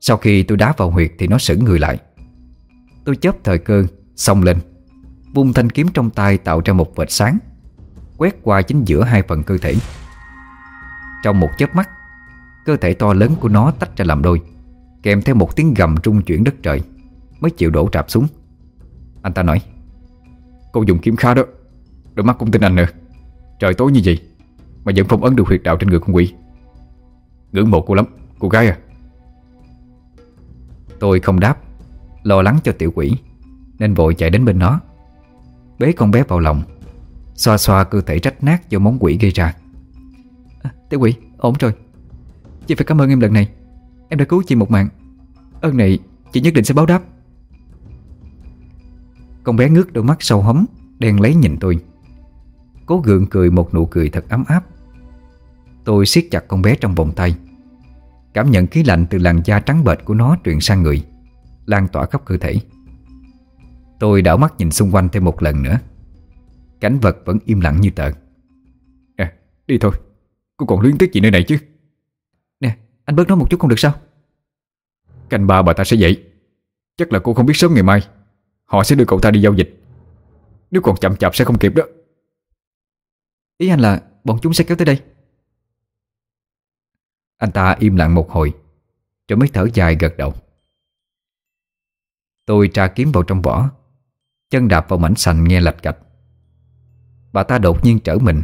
Sau khi tôi đá vào huyệt Thì nó sững người lại. Tôi chớp thời cơ, Xông lên, Vung thanh kiếm trong tay tạo ra một vệt sáng, Quét qua chính giữa hai phần cơ thể. Trong một chớp mắt, Cơ thể to lớn của nó tách ra làm đôi, Kèm theo một tiếng gầm trung chuyển đất trời, Mới chịu đổ trạp xuống. Anh ta nói. Cô dùng kiếm khá đó. Đôi mắt cũng tin anh nữa Trời tối như vậy Mà vẫn phong ấn được huyệt đạo trên người con quỷ. Ngưỡng mộ cô lắm Cô gái à. Tôi không đáp Lo lắng cho tiểu quỷ Nên vội chạy đến bên nó. Bế con bé vào lòng Xoa xoa cơ thể rách nát do móng quỷ gây ra. À, Tiểu quỷ, ổn rồi. Chị phải cảm ơn em lần này. Em đã cứu chị một mạng. Ơn này chị nhất định sẽ báo đáp. Con bé ngước đôi mắt sâu hóm Đen lấy nhìn tôi. Cố gượng cười một nụ cười thật ấm áp. Tôi siết chặt con bé trong vòng tay. Cảm nhận khí lạnh từ làn da trắng bệch của nó truyền sang người Lan tỏa khắp cơ thể. Tôi đảo mắt nhìn xung quanh thêm một lần nữa. Cảnh vật vẫn im lặng như tờ. À đi thôi. Cô còn luyến tiếc gì nơi này chứ? Nè anh bớt nói một chút không được sao? Canh ba bà ta sẽ dậy. Chắc là cô không biết sớm ngày mai Họ sẽ đưa cậu ta đi giao dịch. Nếu còn chậm chạp sẽ không kịp đó. Ý anh là bọn chúng sẽ kéo tới đây. Anh ta im lặng một hồi Rồi mới thở dài gật đầu. Tôi tra kiếm vào trong vỏ Chân đạp vào mảnh sành nghe lạch cạch. Bà ta đột nhiên trở mình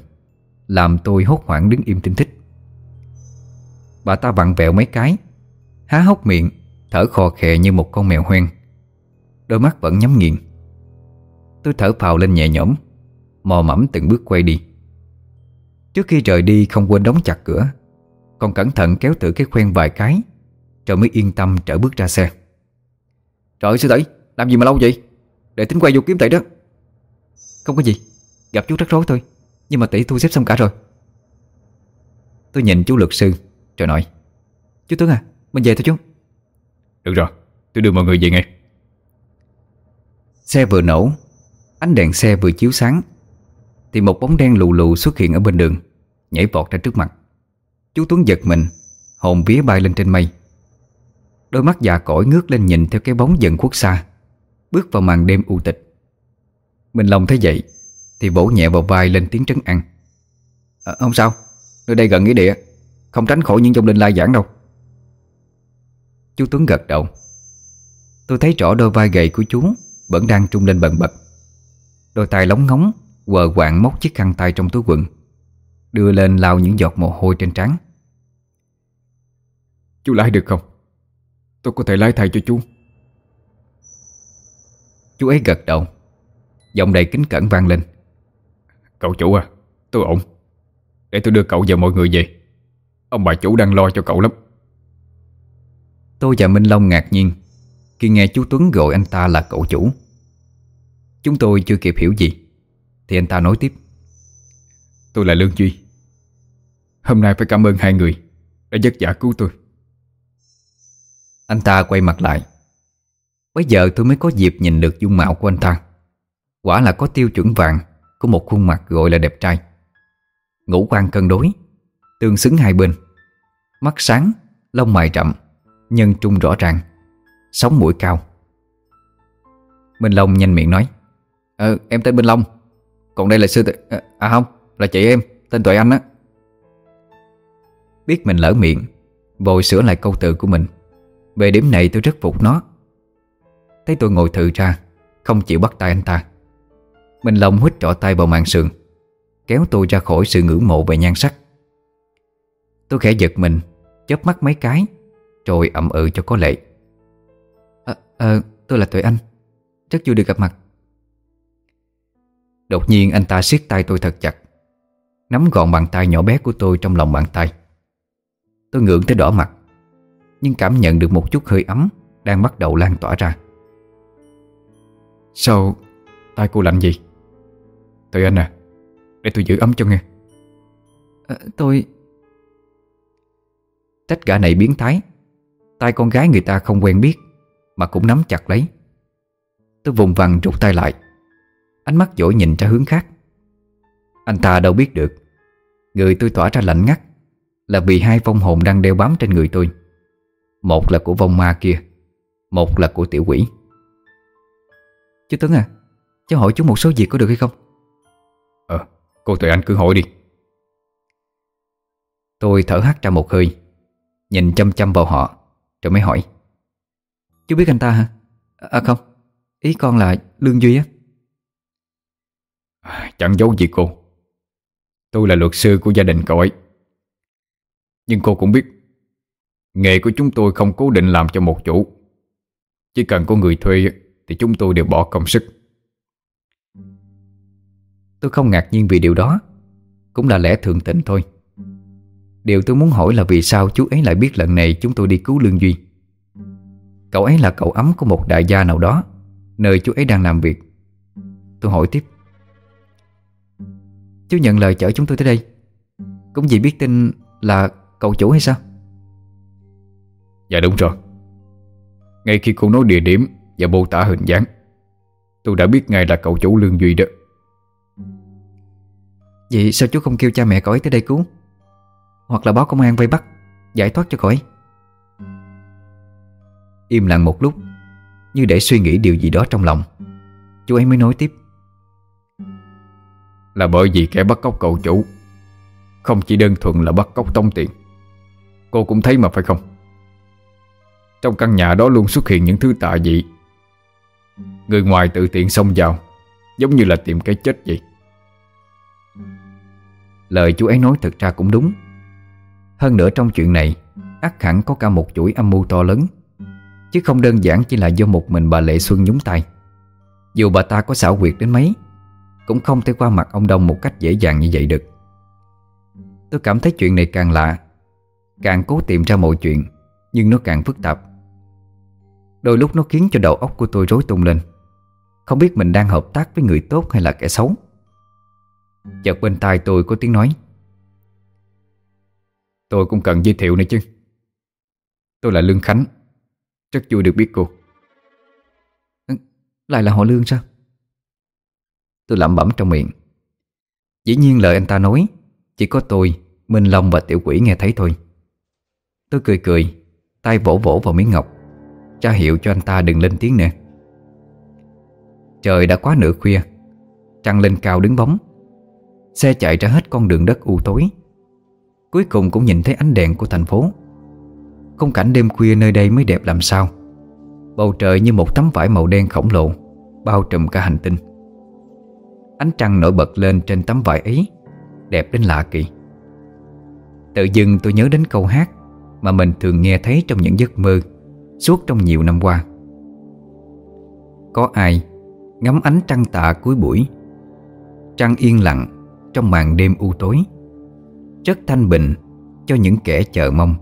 Làm tôi hốt hoảng đứng im tinh thích. Bà ta vặn vẹo mấy cái Há hốc miệng Thở khò khè như một con mèo hoen Đôi mắt vẫn nhắm nghiền. Tôi thở phào lên nhẹ nhõm, Mò mẫm từng bước quay đi. Trước khi rời đi, không quên đóng chặt cửa, Còn cẩn thận kéo tự cái khoen vài cái, Rồi mới yên tâm trở bước ra xe. Trời ơi, sư tỷ Làm gì mà lâu vậy? Để tính quay vô kiếm tỷ đó. Không có gì, Gặp chú rắc rối thôi, Nhưng mà tỷ thu xếp xong cả rồi. Tôi nhìn chú luật sư, Rồi nói, Chú Tuấn à Mình về thôi chú. Được rồi, Tôi đưa mọi người về ngay. Xe vừa nổ Ánh đèn xe vừa chiếu sáng Thì một bóng đen lù lù xuất hiện ở bên đường Nhảy vọt ra trước mặt. Chú Tuấn giật mình Hồn vía bay lên trên mây. Đôi mắt già cỗi ngước lên nhìn theo cái bóng dần khuất xa Bước vào màn đêm u tịch. Mình lòng thấy vậy Thì vỗ nhẹ vào vai lên tiếng trấn an. À, Không sao Nơi đây gần nghĩa địa Không tránh khỏi những dòng linh lai giảng đâu. Chú Tuấn gật đầu. Tôi thấy rõ đôi vai gầy của chú vẫn đang trung lên bần bật. Đôi tay lóng ngóng Quờ quạng móc chiếc khăn tay trong túi quần Đưa lên lau những giọt mồ hôi trên trán. Chú lái được không? Tôi có thể lái thay cho chú. Chú ấy gật đầu Giọng đầy kính cẩn vang lên. Cậu chủ à Tôi ổn. Để tôi đưa cậu và mọi người về. Ông bà chủ đang lo cho cậu lắm. Tôi và Minh Long ngạc nhiên khi nghe chú Tuấn gọi anh ta là cậu chủ. Chúng tôi chưa kịp hiểu gì Thì anh ta nói tiếp. Tôi là Lương Duy. Hôm nay phải cảm ơn hai người Đã giấc giả cứu tôi. Anh ta quay mặt lại. Bây giờ tôi mới có dịp nhìn được dung mạo của anh ta. Quả là có tiêu chuẩn vàng Của một khuôn mặt gọi là đẹp trai. Ngũ quan cân đối Tương xứng hai bên. Mắt sáng, lông mày rậm Nhân trung rõ ràng. Sống mũi cao. Minh Long nhanh miệng nói Ờ em tên Minh Long. Còn đây là sư tử À, à không là chị em Tên Tuệ Anh á. Biết mình lỡ miệng Vội sửa lại câu từ của mình. Về điểm này tôi rất phục nó. Thấy tôi ngồi thừ ra Không chịu bắt tay anh ta. Minh Long hít trỏ tay vào màn sườn Kéo tôi ra khỏi sự ngưỡng mộ về nhan sắc. Tôi khẽ giật mình chớp mắt mấy cái Rồi ậm ừ cho có lệ. Ờ, tôi là Tuệ Anh. Rất vui được gặp mặt. Đột nhiên anh ta siết tay tôi thật chặt Nắm gọn bàn tay nhỏ bé của tôi trong lòng bàn tay. Tôi ngượng tới đỏ mặt Nhưng cảm nhận được một chút hơi ấm Đang bắt đầu lan tỏa ra. Sao tay cô lạnh gì Tuệ Anh à Để tôi giữ ấm cho nghe. À, Tôi Trách gã này biến thái Tay con gái người ta không quen biết Mà cũng nắm chặt lấy. Tôi vùng vằng rụt tay lại. Ánh mắt dỗi nhìn ra hướng khác. Anh ta đâu biết được. Người tôi tỏa ra lạnh ngắt Là vì hai phong hồn đang đeo bám trên người tôi. Một là của vong ma kia Một là của tiểu quỷ. Chú Tuấn à Cháu hỏi chú một số việc có được hay không? Ờ Cô Tuệ Anh cứ hỏi đi. Tôi thở hắt ra một hơi Nhìn chăm chăm vào họ Rồi mới hỏi Chú biết anh ta hả? À, à không. Ý con là Lương Duy á. À, chẳng giấu gì cô. Tôi là luật sư của gia đình cậu ấy. Nhưng cô cũng biết, Nghề của chúng tôi không cố định làm cho một chủ. Chỉ cần có người thuê Thì chúng tôi đều bỏ công sức. Tôi không ngạc nhiên vì điều đó. Cũng là lẽ thường tình thôi. Điều tôi muốn hỏi là vì sao chú ấy lại biết lần này chúng tôi đi cứu Lương Duy? Cậu ấy là cậu ấm của một đại gia nào đó. Nơi chú ấy đang làm việc. Tôi hỏi tiếp. Chú nhận lời chở chúng tôi tới đây. Cũng vì biết tin là cậu chủ hay sao? Dạ đúng rồi. Ngay khi cô nói địa điểm Và mô tả hình dáng Tôi đã biết ngay là cậu chủ Lương Duy đó. Vậy sao chú không kêu cha mẹ cậu ấy tới đây cứu? Hoặc là báo công an vây bắt Giải thoát cho cậu ấy Im lặng một lúc Như để suy nghĩ điều gì đó trong lòng. Chú ấy mới nói tiếp. Là bởi vì kẻ bắt cóc cậu chủ Không chỉ đơn thuần là bắt cóc tống tiền Cô cũng thấy mà phải không? Trong căn nhà đó luôn xuất hiện những thứ tà dị. Người ngoài tự tiện xông vào Giống như là tìm cái chết vậy. Lời chú ấy nói thật ra cũng đúng. Hơn nữa trong chuyện này ắt hẳn có cả một chuỗi âm mưu to lớn Chứ không đơn giản chỉ là do một mình bà Lệ Xuân nhúng tay. Dù bà ta có xảo quyệt đến mấy, Cũng không thể qua mặt ông Đông một cách dễ dàng như vậy được. Tôi cảm thấy chuyện này càng lạ, Càng cố tìm ra mọi chuyện, Nhưng nó càng phức tạp. Đôi lúc nó khiến cho đầu óc của tôi rối tung lên. Không biết mình đang hợp tác với người tốt hay là kẻ xấu. Chợt bên tai tôi có tiếng nói. Tôi cũng cần giới thiệu nữa chứ. Tôi là Lương Khánh. Rất vui được biết cô. Ừ, lại là họ Lương sao? Tôi lẩm bẩm trong miệng. Dĩ nhiên lời anh ta nói Chỉ có tôi, Minh Long và Tiểu Quỷ nghe thấy thôi. Tôi cười cười Tay vỗ vỗ vào miếng ngọc. Cha hiệu cho anh ta đừng lên tiếng nè. Trời đã quá nửa khuya Trăng lên cao đứng bóng. Xe chạy ra hết con đường đất u tối. Cuối cùng cũng nhìn thấy ánh đèn của thành phố. Khung cảnh đêm khuya nơi đây mới đẹp làm sao. Bầu trời như một tấm vải màu đen khổng lồ, Bao trùm cả hành tinh. Ánh trăng nổi bật lên trên tấm vải ấy, Đẹp đến lạ kỳ. Tự dưng tôi nhớ đến câu hát Mà mình thường nghe thấy trong những giấc mơ Suốt trong nhiều năm qua. Có ai Ngắm ánh trăng tạ cuối buổi, Trăng yên lặng Trong màn đêm u tối Rất thanh bình Cho những kẻ chờ mong.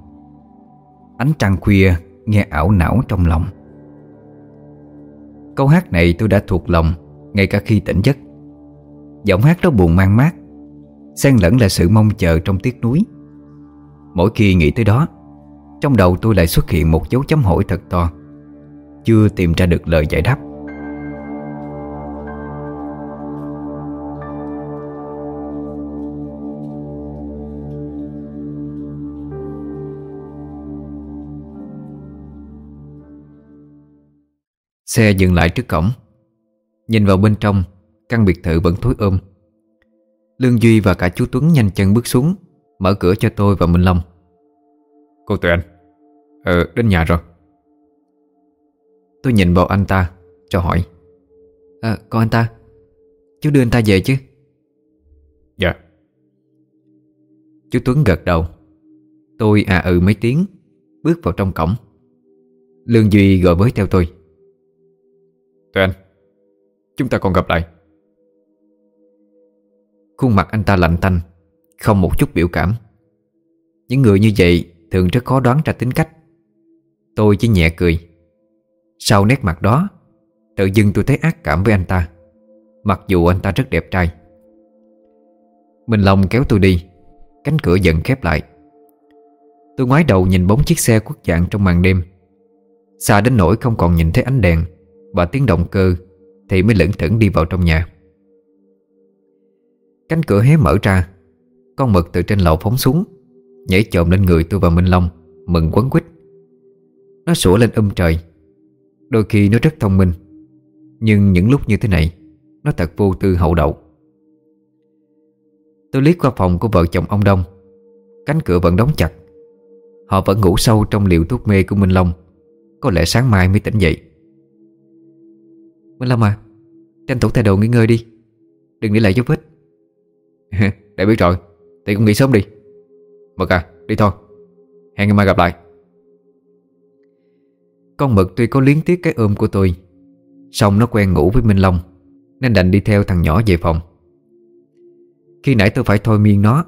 Ánh trăng khuya nghe ảo não trong lòng. Câu hát này tôi đã thuộc lòng Ngay cả khi tỉnh giấc. Giọng hát đó buồn mang mát, xen lẫn là sự mong chờ trong tiếc núi Mỗi khi nghĩ tới đó, Trong đầu tôi lại xuất hiện một dấu chấm hỏi thật to, Chưa tìm ra được lời giải đáp. Xe dừng lại trước cổng. Nhìn vào bên trong Căn biệt thự vẫn thối ôm Lương Duy và cả chú Tuấn nhanh chân bước xuống Mở cửa cho tôi và Minh Long. Cô tụi anh Ờ đến nhà rồi. Tôi nhìn vào anh ta Cho hỏi. À con anh ta? Chú đưa anh ta về chứ? Dạ. Chú Tuấn gật đầu. Tôi à ừ mấy tiếng Bước vào trong cổng. Lương Duy gọi với theo tôi Tụi anh, Chúng ta còn gặp lại. Khuôn mặt anh ta lạnh tanh, Không một chút biểu cảm. Những người như vậy thường rất khó đoán ra tính cách. Tôi chỉ nhẹ cười. Sau nét mặt đó, Tự dưng tôi thấy ác cảm với anh ta, Mặc dù anh ta rất đẹp trai. Mình Long kéo tôi đi, Cánh cửa dần khép lại. Tôi ngoái đầu nhìn bóng chiếc xe quốc dạng trong màn đêm. Xa đến nỗi không còn nhìn thấy ánh đèn. Và tiếng động cơ Thì mới lững thững đi vào trong nhà. Cánh cửa hé mở ra, Con mực từ trên lầu phóng xuống, Nhảy chồm lên người tôi và Minh Long, Mừng quấn quýt. Nó sủa lên um trời, Đôi khi nó rất thông minh, Nhưng những lúc như thế này, Nó thật vô tư hậu đậu. Tôi liếc qua phòng của vợ chồng ông Đông, Cánh cửa vẫn đóng chặt. Họ vẫn ngủ sâu trong liều thuốc mê của Minh Long, Có lẽ sáng mai mới tỉnh dậy. Minh Long à Tranh thủ thay đồ nghỉ ngơi đi. Đừng để lại dấu vết. Đã biết rồi, Thì cũng nghỉ sớm đi. Mực à đi thôi. Hẹn ngày mai gặp lại. Con mực tuy có liếng tiếc cái ôm của tôi Xong nó quen ngủ với Minh Long, Nên đành đi theo thằng nhỏ về phòng. Khi nãy tôi phải thôi miên nó,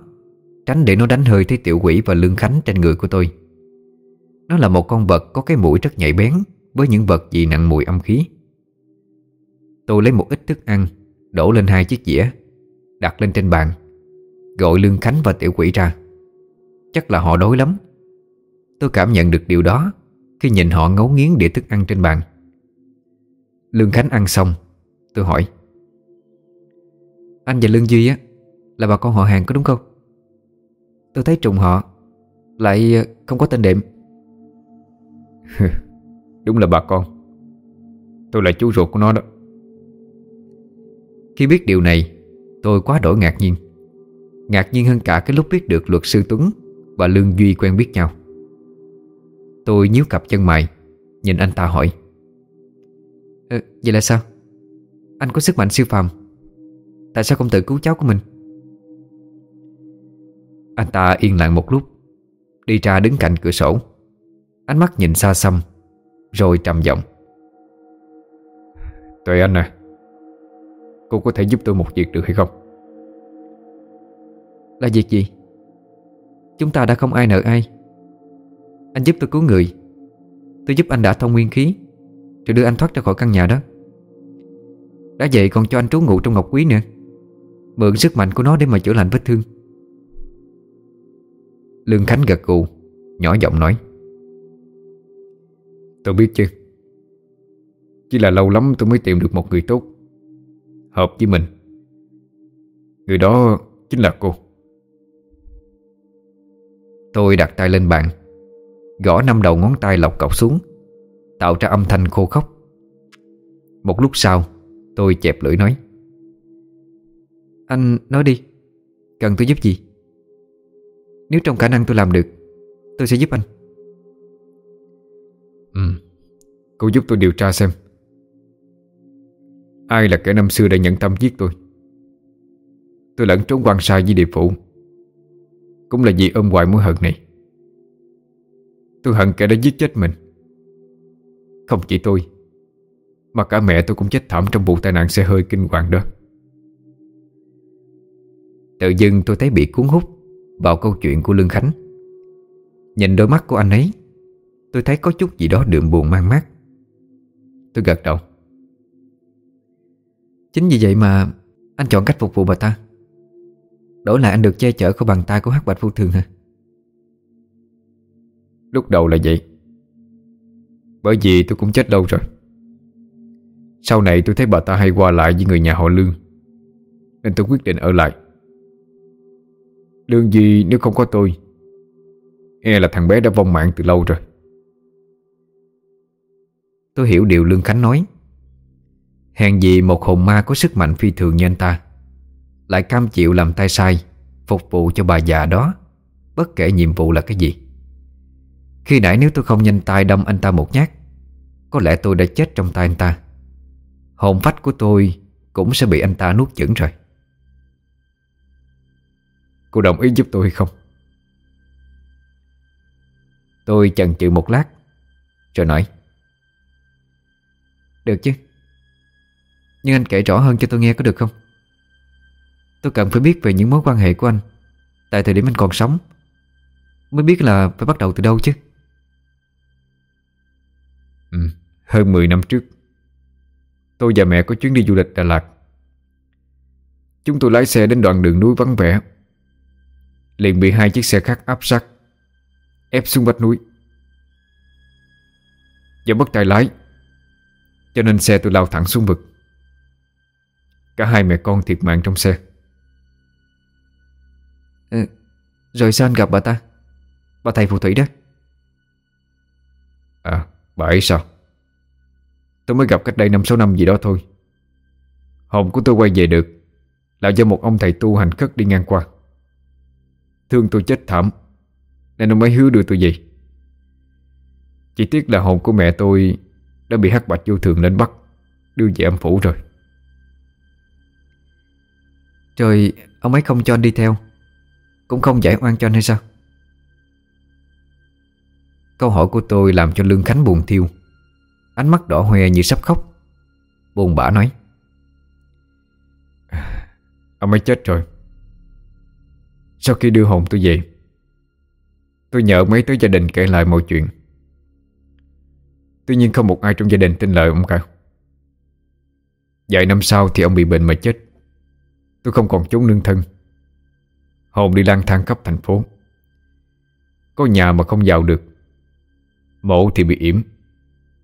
Tránh để nó đánh hơi thấy tiểu quỷ và lương khánh trên người của tôi. Nó là một con vật có cái mũi rất nhạy bén Với những vật gì nặng mùi âm khí. Tôi lấy một ít thức ăn, Đổ lên hai chiếc dĩa, Đặt lên trên bàn, Gọi lương khánh và tiểu quỷ ra. Chắc là họ đói lắm. Tôi cảm nhận được điều đó Khi nhìn họ ngấu nghiến đĩa thức ăn trên bàn. Lương Khánh ăn xong, Tôi hỏi, Anh và Lương Duy á, Là bà con họ hàng có đúng không? Tôi thấy trùng họ, Lại ờ, không có tên đệm. Đúng là bà con. Tôi là chú ruột của nó đó. Khi biết điều này Tôi quá đổi ngạc nhiên. Ngạc nhiên hơn cả cái lúc biết được luật sư Tuấn Và Lương Duy quen biết nhau. Tôi nhíu cặp chân mày Nhìn anh ta hỏi. Ừ, Vậy là sao? Anh có sức mạnh siêu phàm. Tại sao không tự cứu cháu của mình? Anh ta yên lặng một lúc Đi ra đứng cạnh cửa sổ. Ánh mắt nhìn xa xăm Rồi trầm giọng. Tụi anh à Cô có thể giúp tôi một việc được hay không? Là việc gì? Chúng ta đã không ai nợ ai. Anh giúp tôi cứu người. Tôi giúp anh đã thông nguyên khí Rồi đưa anh thoát ra khỏi căn nhà đó. Đã vậy còn cho anh trú ngụ trong ngọc quý nữa. Mượn sức mạnh của nó để mà chữa lành vết thương. Lương Khánh gật gù Nhỏ giọng nói. Tôi biết chứ. Chỉ là lâu lắm tôi mới tìm được một người tốt Hợp với mình. Người đó chính là cô. Tôi đặt tay lên bàn Gõ năm đầu ngón tay lọc cọc xuống Tạo ra âm thanh khô khóc Một lúc sau Tôi chẹp lưỡi nói Anh nói đi Cần tôi giúp gì? Nếu trong khả năng tôi làm được Tôi sẽ giúp anh. Ừ. Cô giúp tôi điều tra xem Ai là kẻ năm xưa đã nhận tâm giết tôi? Tôi lẫn trốn quan sai với địa phủ. Cũng là vì ôm hoài mối hận này. Tôi hận kẻ đã giết chết mình. Không chỉ tôi, Mà cả mẹ tôi cũng chết thảm trong vụ tai nạn xe hơi kinh hoàng đó. Tự dưng tôi thấy bị cuốn hút Vào câu chuyện của Lương Khánh. Nhìn đôi mắt của anh ấy, Tôi thấy có chút gì đó đượm buồn mang mát. Tôi gật đầu. Chính vì vậy mà Anh chọn cách phục vụ bà ta. Đổi lại anh được che chở khỏi bàn tay của hắc bạch vô thường hả? Lúc đầu là vậy. Bởi vì tôi cũng chết lâu rồi. Sau này tôi thấy bà ta hay qua lại với người nhà họ Lương Nên tôi quyết định ở lại. Lương Duy nếu không có tôi E là thằng bé đã vong mạng từ lâu rồi. Tôi hiểu điều Lương Khánh nói Hèn gì một hồn ma có sức mạnh phi thường như anh ta, Lại cam chịu làm tay sai, Phục vụ cho bà già đó. Bất kể nhiệm vụ là cái gì. Khi nãy nếu tôi không nhanh tay đâm anh ta một nhát, Có lẽ tôi đã chết trong tay anh ta. Hồn phách của tôi Cũng sẽ bị anh ta nuốt chửng rồi. Cô đồng ý giúp tôi hay không? Tôi chần chừ một lát, Rồi nói. Được chứ? Nhưng anh kể rõ hơn cho tôi nghe có được không? Tôi cần phải biết về những mối quan hệ của anh. Tại thời điểm anh còn sống Mới biết là phải bắt đầu từ đâu chứ. Ừ, Hơn 10 năm trước Tôi và mẹ có chuyến đi du lịch Đà Lạt. Chúng tôi lái xe đến đoạn đường núi vắng vẻ. Liền bị hai chiếc xe khác áp sát Ép xuống vách núi Do bất tay lái. Cho nên xe tôi lao thẳng xuống vực. Cả hai mẹ con thiệt mạng trong xe. Ừ, Rồi sao anh gặp bà ta? Bà thầy phù thủy đó. À bà ấy sao? Tôi mới gặp cách đây 5-6 năm gì đó thôi. Hồn của tôi quay về được Là do một ông thầy tu hành khất đi ngang qua. Thương tôi chết thảm Nên ông mới hứa đưa tôi về. Chỉ tiếc là hồn của mẹ tôi Đã bị hắc bạch vô thường lên bắt Đưa về âm phủ rồi rồi ông ấy không cho anh đi theo. Cũng không giải oan cho anh hay sao? Câu hỏi của tôi làm cho Lương Khánh buồn thiêu. Ánh mắt đỏ hoe như sắp khóc. Buồn bã nói. À, ông ấy chết rồi. Sau khi đưa hồn tôi về, Tôi nhờ mấy tới gia đình kể lại mọi chuyện. Tuy nhiên không một ai trong gia đình tin lời ông cả. Vài năm sau thì ông bị bệnh mà chết. Tôi không còn chốn nương thân. Hồn đi lang thang khắp thành phố. Có nhà mà không vào được. Mộ thì bị yểm.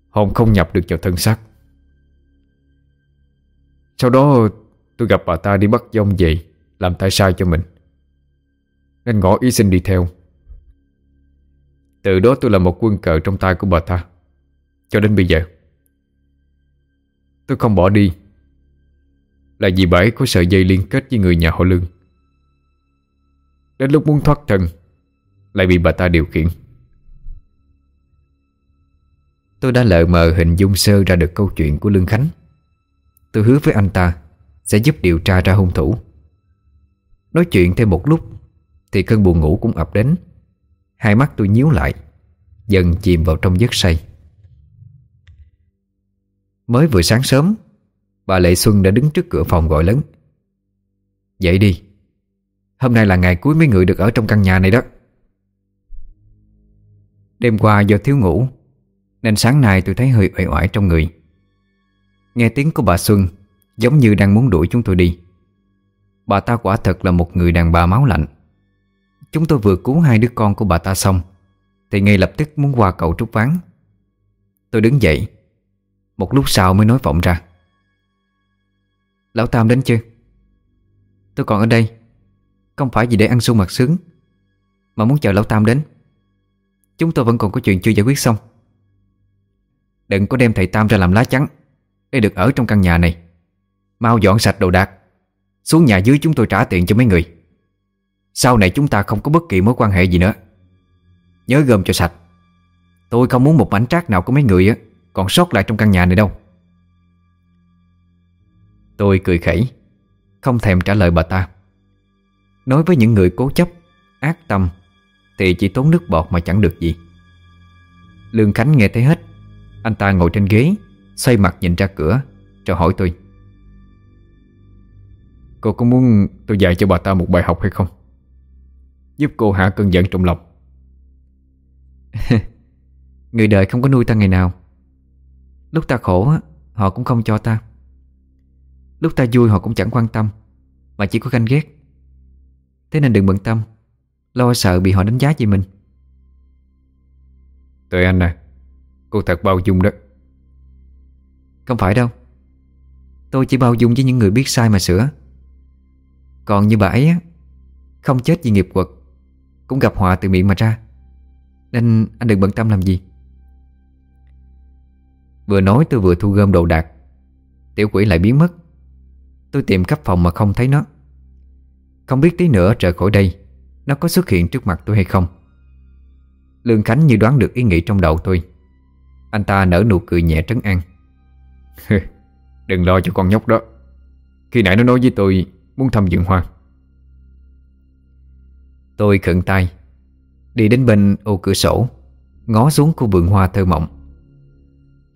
Hồn không nhập được vào thân xác. Sau đó tôi gặp bà ta đi bắt dông về, Làm tay sai cho mình. Nên ngỏ ý xin đi theo. Từ đó tôi là một quân cờ trong tay của bà ta. Cho đến bây giờ. Tôi không bỏ đi. Là vì bà ấy có sợi dây liên kết với người nhà họ Lương. Đến lúc muốn thoát thân, Lại bị bà ta điều khiển. Tôi đã lờ mờ hình dung sơ ra được câu chuyện của Lương Khánh. Tôi hứa với anh ta Sẽ giúp điều tra ra hung thủ. Nói chuyện thêm một lúc, Thì cơn buồn ngủ cũng ập đến. Hai mắt tôi nhíu lại, Dần chìm vào trong giấc say. Mới vừa sáng sớm Bà Lệ Xuân đã đứng trước cửa phòng gọi lớn. Dậy đi. Hôm nay là ngày cuối mấy người được ở trong căn nhà này đó. Đêm qua do thiếu ngủ, Nên sáng nay tôi thấy hơi uể oải trong người. Nghe tiếng của bà Xuân, Giống như đang muốn đuổi chúng tôi đi. Bà ta quả thật là một người đàn bà máu lạnh. Chúng tôi vừa cứu hai đứa con của bà ta xong, Thì ngay lập tức muốn qua cầu trúc ván Tôi đứng dậy. Một lúc sau mới nói vọng ra. Lão Tam đến chưa? Tôi còn ở đây. Không phải vì để ăn sung mặt sướng, Mà muốn chờ Lão Tam đến. Chúng tôi vẫn còn có chuyện chưa giải quyết xong. Đừng có đem thầy Tam ra làm lá chắn, Để được ở trong căn nhà này. Mau dọn sạch đồ đạc. Xuống nhà dưới chúng tôi trả tiền cho mấy người. Sau này chúng ta không có bất kỳ mối quan hệ gì nữa. Nhớ gom cho sạch. Tôi không muốn một mảnh trác nào của mấy người á, Còn sót lại trong căn nhà này đâu. Tôi cười khẩy, Không thèm trả lời bà ta. Nói với những người cố chấp, Ác tâm, Thì chỉ tốn nước bọt mà chẳng được gì. Lương Khánh nghe thấy hết, Anh ta ngồi trên ghế, Xoay mặt nhìn ra cửa, Rồi hỏi tôi. Cô có muốn tôi dạy cho bà ta một bài học hay không? Giúp cô hạ cơn giận trong lòng. Người đời không có nuôi ta ngày nào. Lúc ta khổ Họ cũng không cho ta. Lúc ta vui họ cũng chẳng quan tâm Mà chỉ có ganh ghét. Thế nên đừng bận tâm Lo sợ bị họ đánh giá về mình. Tuệ anh à Cô thật bao dung đó. Không phải đâu. Tôi chỉ bao dung với những người biết sai mà sửa. Còn như bà ấy á Không chết vì nghiệp quật Cũng gặp họa từ miệng mà ra. Nên anh đừng bận tâm làm gì. Vừa nói tôi vừa thu gom đồ đạc. Tiểu quỷ lại biến mất Tôi tìm khắp phòng mà không thấy nó. Không biết tí nữa rời khỏi đây, Nó có xuất hiện trước mặt tôi hay không. Lương Khánh như đoán được ý nghĩ trong đầu tôi. Anh ta nở nụ cười nhẹ trấn an. Đừng lo cho con nhóc đó. Khi nãy nó nói với tôi Muốn thăm vườn hoa. Tôi khẩn tay, Đi đến bên ô cửa sổ, Ngó xuống khu vườn hoa thơ mộng.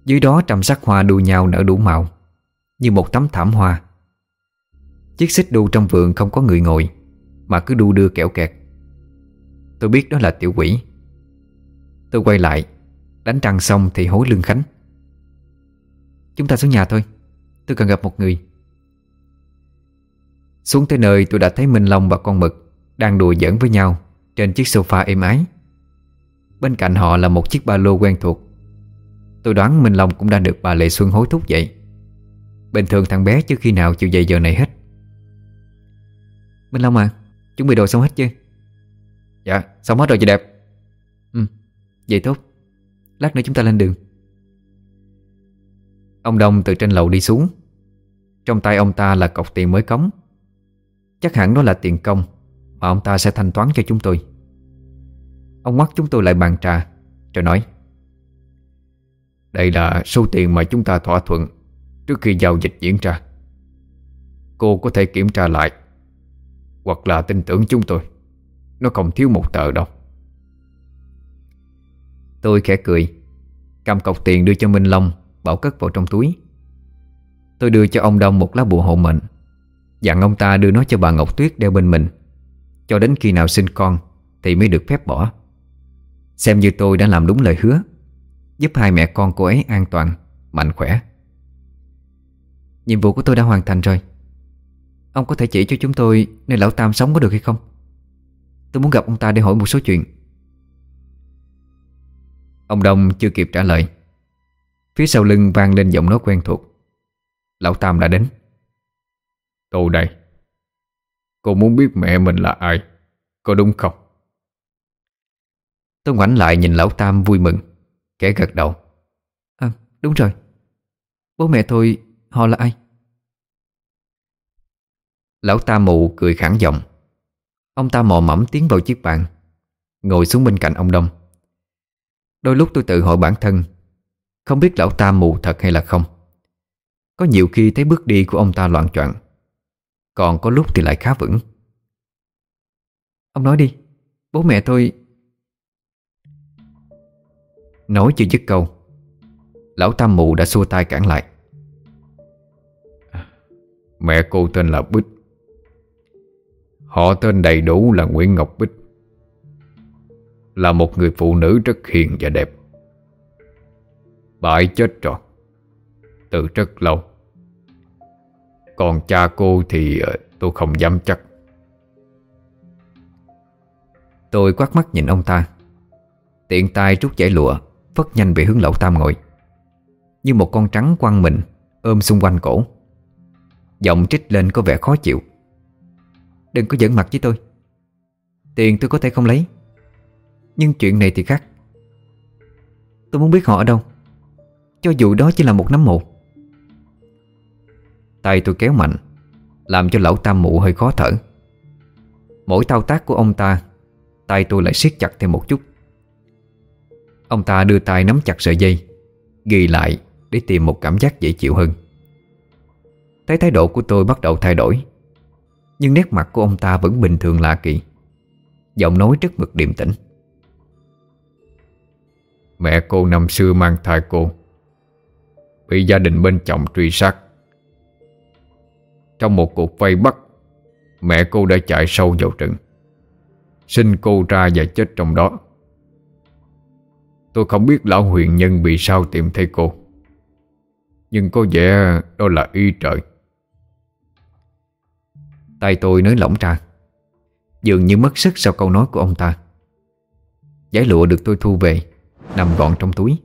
Dưới đó trăm sắc hoa đua nhau nở đủ màu, Như một tấm thảm hoa. Chiếc xích đu trong vườn không có người ngồi, Mà cứ đu đưa kẹo kẹt. Tôi biết đó là tiểu quỷ. Tôi quay lại, Đánh răng xong thì hối Lương Khánh. Chúng ta xuống nhà thôi, Tôi cần gặp một người. Xuống tới nơi tôi đã thấy Minh Long và con mực Đang đùa giỡn với nhau Trên chiếc sofa êm ái. Bên cạnh họ là một chiếc ba lô quen thuộc. Tôi đoán Minh Long cũng đã được bà Lệ Xuân hối thúc dậy Bình thường thằng bé chưa khi nào chịu dậy giờ này hết. Minh Long à Chuẩn bị đồ xong hết chưa? Dạ xong hết rồi chị đẹp. Ừ Vậy tốt. Lát nữa chúng ta lên đường. Ông Đông từ trên lầu đi xuống. Trong tay ông ta là cọc tiền mới cống. Chắc hẳn đó là tiền công Mà ông ta sẽ thanh toán cho chúng tôi. Ông mắt chúng tôi lại bàn trà Rồi nói Đây là số tiền mà chúng ta thỏa thuận Trước khi giao dịch diễn ra. Cô có thể kiểm tra lại hoặc là tin tưởng chúng tôi. Nó không thiếu một tờ đâu. Tôi khẽ cười, Cầm cọc tiền đưa cho Minh Long, Bảo cất vào trong túi. Tôi đưa cho ông Đông một lá bùa hộ mệnh Dặn ông ta đưa nó cho bà Ngọc Tuyết đeo bên mình. Cho đến khi nào sinh con Thì mới được phép bỏ. Xem như tôi đã làm đúng lời hứa, Giúp hai mẹ con cô ấy an toàn, Mạnh khỏe. Nhiệm vụ của tôi đã hoàn thành rồi. Ông có thể chỉ cho chúng tôi Nơi lão Tam sống có được hay không? Tôi muốn gặp ông ta để hỏi một số chuyện. Ông Đông chưa kịp trả lời. Phía sau lưng vang lên giọng nói quen thuộc. Lão Tam đã đến. Tôi đây. Cô muốn biết mẹ mình là ai? Có đúng không? Tôi ngoảnh lại nhìn Lão Tam vui mừng Kẻ gật đầu. À đúng rồi. Bố mẹ tôi họ là ai Lão ta mù cười khẳng giọng. Ông ta mò mẫm tiến vào chiếc bàn, Ngồi xuống bên cạnh ông Đông. Đôi lúc tôi tự hỏi bản thân, Không biết lão ta mù thật hay là không. Có nhiều khi thấy bước đi của ông ta loạn choạng, Còn có lúc thì lại khá vững. Ông nói đi, Bố mẹ tôi Nói chưa dứt câu, Lão Tam Mù đã xua tay cản lại. Mẹ cô tên là Bích. Họ tên đầy đủ là Nguyễn Ngọc Bích. Là một người phụ nữ rất hiền và đẹp. Bà ấy chết rồi, Từ rất lâu. Còn cha cô thì ờ, tôi không dám chắc. Tôi quát mắt nhìn ông ta. Tiện tay rút giải lụa Vất nhanh về hướng lậu tam ngồi. Như một con trắng quăng mình, Ôm xung quanh cổ. Giọng trích lên có vẻ khó chịu. Đừng có giận mặt với tôi. Tiền tôi có thể không lấy. Nhưng chuyện này thì khác. Tôi muốn biết họ ở đâu. Cho dù đó chỉ là một nắm mộ. Tay tôi kéo mạnh, Làm cho lão tam mụ hơi khó thở. Mỗi thao tác của ông ta, Tay tôi lại siết chặt thêm một chút. Ông ta đưa tay nắm chặt sợi dây, Ghi lại để tìm một cảm giác dễ chịu hơn. Thấy thái độ của tôi bắt đầu thay đổi nhưng nét mặt của ông ta vẫn bình thường lạ kỳ. Giọng nói rất mực điềm tĩnh. Mẹ cô năm xưa mang thai cô. Bị gia đình bên chồng truy sát. Trong một cuộc vây bắt, Mẹ cô đã chạy sâu vào rừng. Sinh cô ra và chết trong đó. Tôi không biết lão huyền nhân bị sao tìm thấy cô. Nhưng có vẻ đó là y trời. Tay tôi nới lỏng ra. Dường như mất sức sau câu nói của ông ta. Giải lụa được tôi thu về, Nằm gọn trong túi.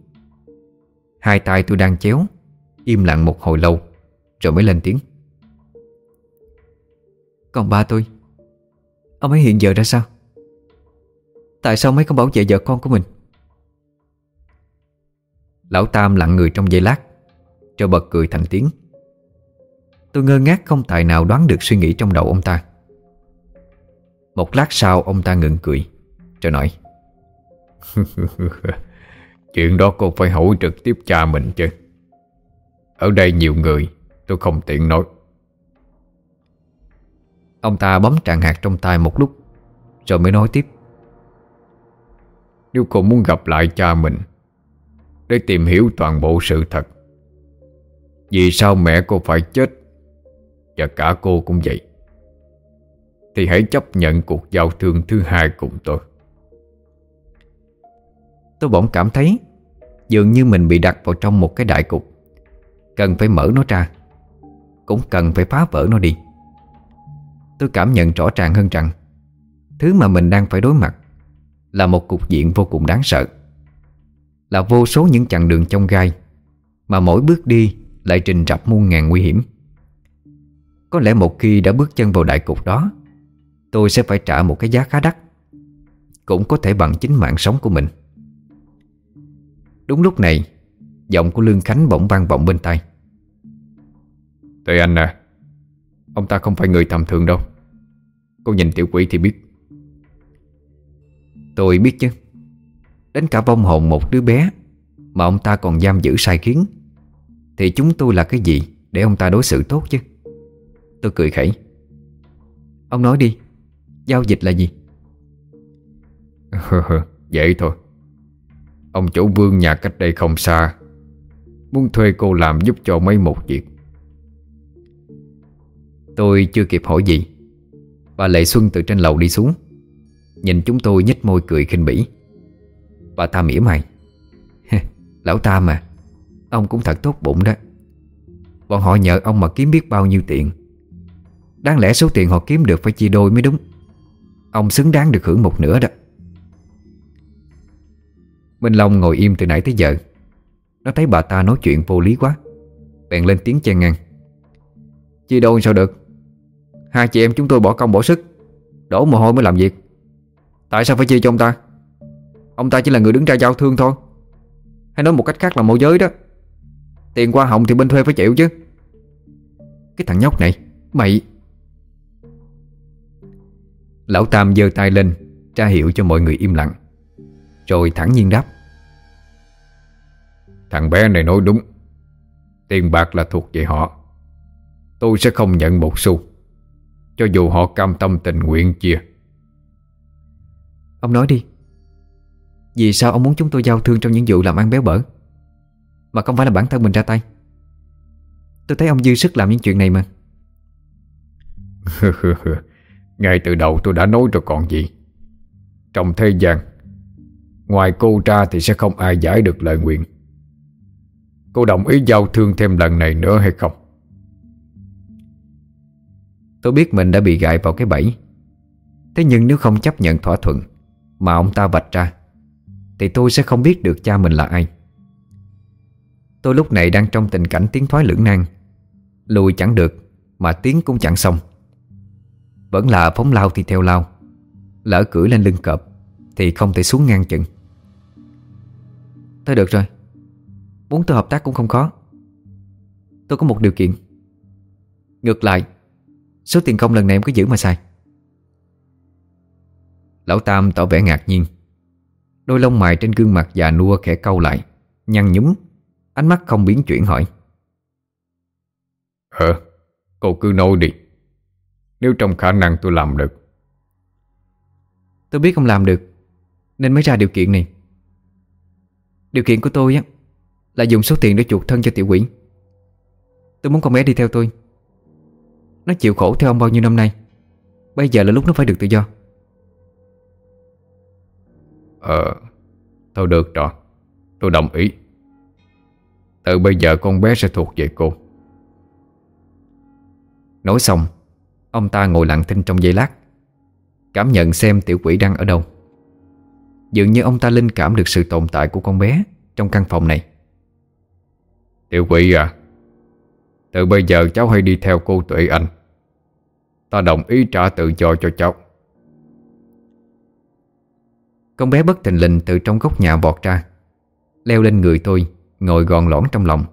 Hai tay tôi đang chéo, Im lặng một hồi lâu, Rồi mới lên tiếng. Còn ba tôi, Ông ấy hiện giờ ra sao? Tại sao mấy không bảo vệ vợ con của mình? Lão Tam lặng người trong giây lát, Rồi bật cười thành tiếng. Tôi ngơ ngác không tài nào đoán được suy nghĩ trong đầu ông ta. Một lát sau, ông ta ngừng cười, Rồi nói, Chuyện đó cô phải hỏi trực tiếp cha mình chứ. Ở đây nhiều người, Tôi không tiện nói. Ông ta bấm tràng hạt trong tay một lúc, Rồi mới nói tiếp, Nếu cô muốn gặp lại cha mình, Để tìm hiểu toàn bộ sự thật, Vì sao mẹ cô phải chết và cả cô cũng vậy. Thì hãy chấp nhận cuộc giao thương thứ hai cùng tôi. Tôi bỗng cảm thấy Dường như mình bị đặt vào trong một cái đại cục. Cần phải mở nó ra, Cũng cần phải phá vỡ nó đi. Tôi cảm nhận rõ ràng hơn rằng, Thứ mà mình đang phải đối mặt Là một cục diện vô cùng đáng sợ. Là vô số những chặng đường trong gai Mà mỗi bước đi Lại trình rập muôn ngàn nguy hiểm. Có lẽ một khi đã bước chân vào đại cục đó Tôi sẽ phải trả một cái giá khá đắt Cũng có thể bằng chính mạng sống của mình. Đúng lúc này Giọng của Lương Khánh bỗng vang vọng bên tai. Tụi anh à Ông ta không phải người tầm thường đâu. Cô nhìn tiểu quỷ thì biết. Tôi biết chứ. Đến cả vong hồn một đứa bé Mà ông ta còn giam giữ sai khiến Thì chúng tôi là cái gì Để ông ta đối xử tốt chứ Tôi cười khẩy. Ông nói đi Giao dịch là gì? Vậy thôi. Ông chủ vương nhà cách đây không xa Muốn thuê cô làm giúp cho mấy một việc. Tôi chưa kịp hỏi gì. Bà Lệ Xuân từ trên lầu đi xuống. Nhìn chúng tôi nhếch môi cười khinh bỉ. Bà ta mỉa mày Lão Tam mà Ông cũng thật tốt bụng đó. Bọn họ nhờ ông mà kiếm biết bao nhiêu tiền Đáng lẽ số tiền họ kiếm được phải chia đôi mới đúng. Ông xứng đáng được hưởng một nửa đó. Minh Long ngồi im từ nãy tới giờ. Nó thấy bà ta nói chuyện vô lý quá. Bèn lên tiếng chen ngang. Chia đôi sao được? Hai chị em chúng tôi bỏ công bỏ sức. Đổ mồ hôi mới làm việc. Tại sao phải chia cho ông ta? Ông ta chỉ là người đứng ra giao thương thôi. Hay nói một cách khác là môi giới đó. Tiền qua hồng thì bên thuê phải chịu chứ. Cái thằng nhóc này, Mày Lão Tam giơ tay lên Tra hiệu cho mọi người im lặng. Rồi thẳng nhiên đáp. Thằng bé này nói đúng. Tiền bạc là thuộc về họ. Tôi sẽ không nhận một xu. Cho dù họ cam tâm tình nguyện chia. Ông nói đi. Vì sao ông muốn chúng tôi giao thương trong những vụ làm ăn béo bở? Mà không phải là bản thân mình ra tay. Tôi thấy ông dư sức làm những chuyện này mà Ngay từ đầu tôi đã nói rồi còn gì. Trong thế gian, Ngoài cô ra thì sẽ không ai giải được lời nguyện. Cô đồng ý giao thương thêm lần này nữa hay không? Tôi biết mình đã bị gại vào cái bẫy. Thế nhưng nếu không chấp nhận thỏa thuận Mà ông ta vạch ra, Thì tôi sẽ không biết được cha mình là ai. Tôi lúc này đang trong tình cảnh tiến thoái lưỡng nan. Lùi chẳng được Mà tiến cũng chẳng xong. Vẫn là phóng lao thì theo lao. Lỡ cưỡi lên lưng cọp Thì không thể xuống ngang chừng. Thôi được rồi. Muốn tôi hợp tác cũng không khó. Tôi có một điều kiện. Ngược lại, Số tiền công lần này em cứ giữ mà xài. Lão Tam tỏ vẻ ngạc nhiên. Đôi lông mày trên gương mặt già nua khẽ câu lại, Nhăn nhúm, Ánh mắt không biến chuyển hỏi. Ờ Cô cứ nói đi. Nếu trong khả năng tôi làm được. Tôi biết không làm được Nên mới ra điều kiện này. Điều kiện của tôi á Là dùng số tiền để chuộc thân cho tiểu quỷ. Tôi muốn con bé đi theo tôi. Nó chịu khổ theo ông bao nhiêu năm nay. Bây giờ là lúc nó phải được tự do. Ờ Thôi được rồi. Tôi đồng ý. Từ bây giờ con bé sẽ thuộc về cô. Nói xong Ông ta ngồi lặng thinh trong giây lát Cảm nhận xem tiểu quỷ đang ở đâu. Dường như ông ta linh cảm được sự tồn tại của con bé Trong căn phòng này. Tiểu quỷ à Từ bây giờ cháu hãy đi theo cô Tuệ Anh. Ta đồng ý trả tự do cho cháu. Con bé bất thình lình từ trong góc nhà vọt ra Leo lên người tôi Ngồi gòn lõn trong lòng.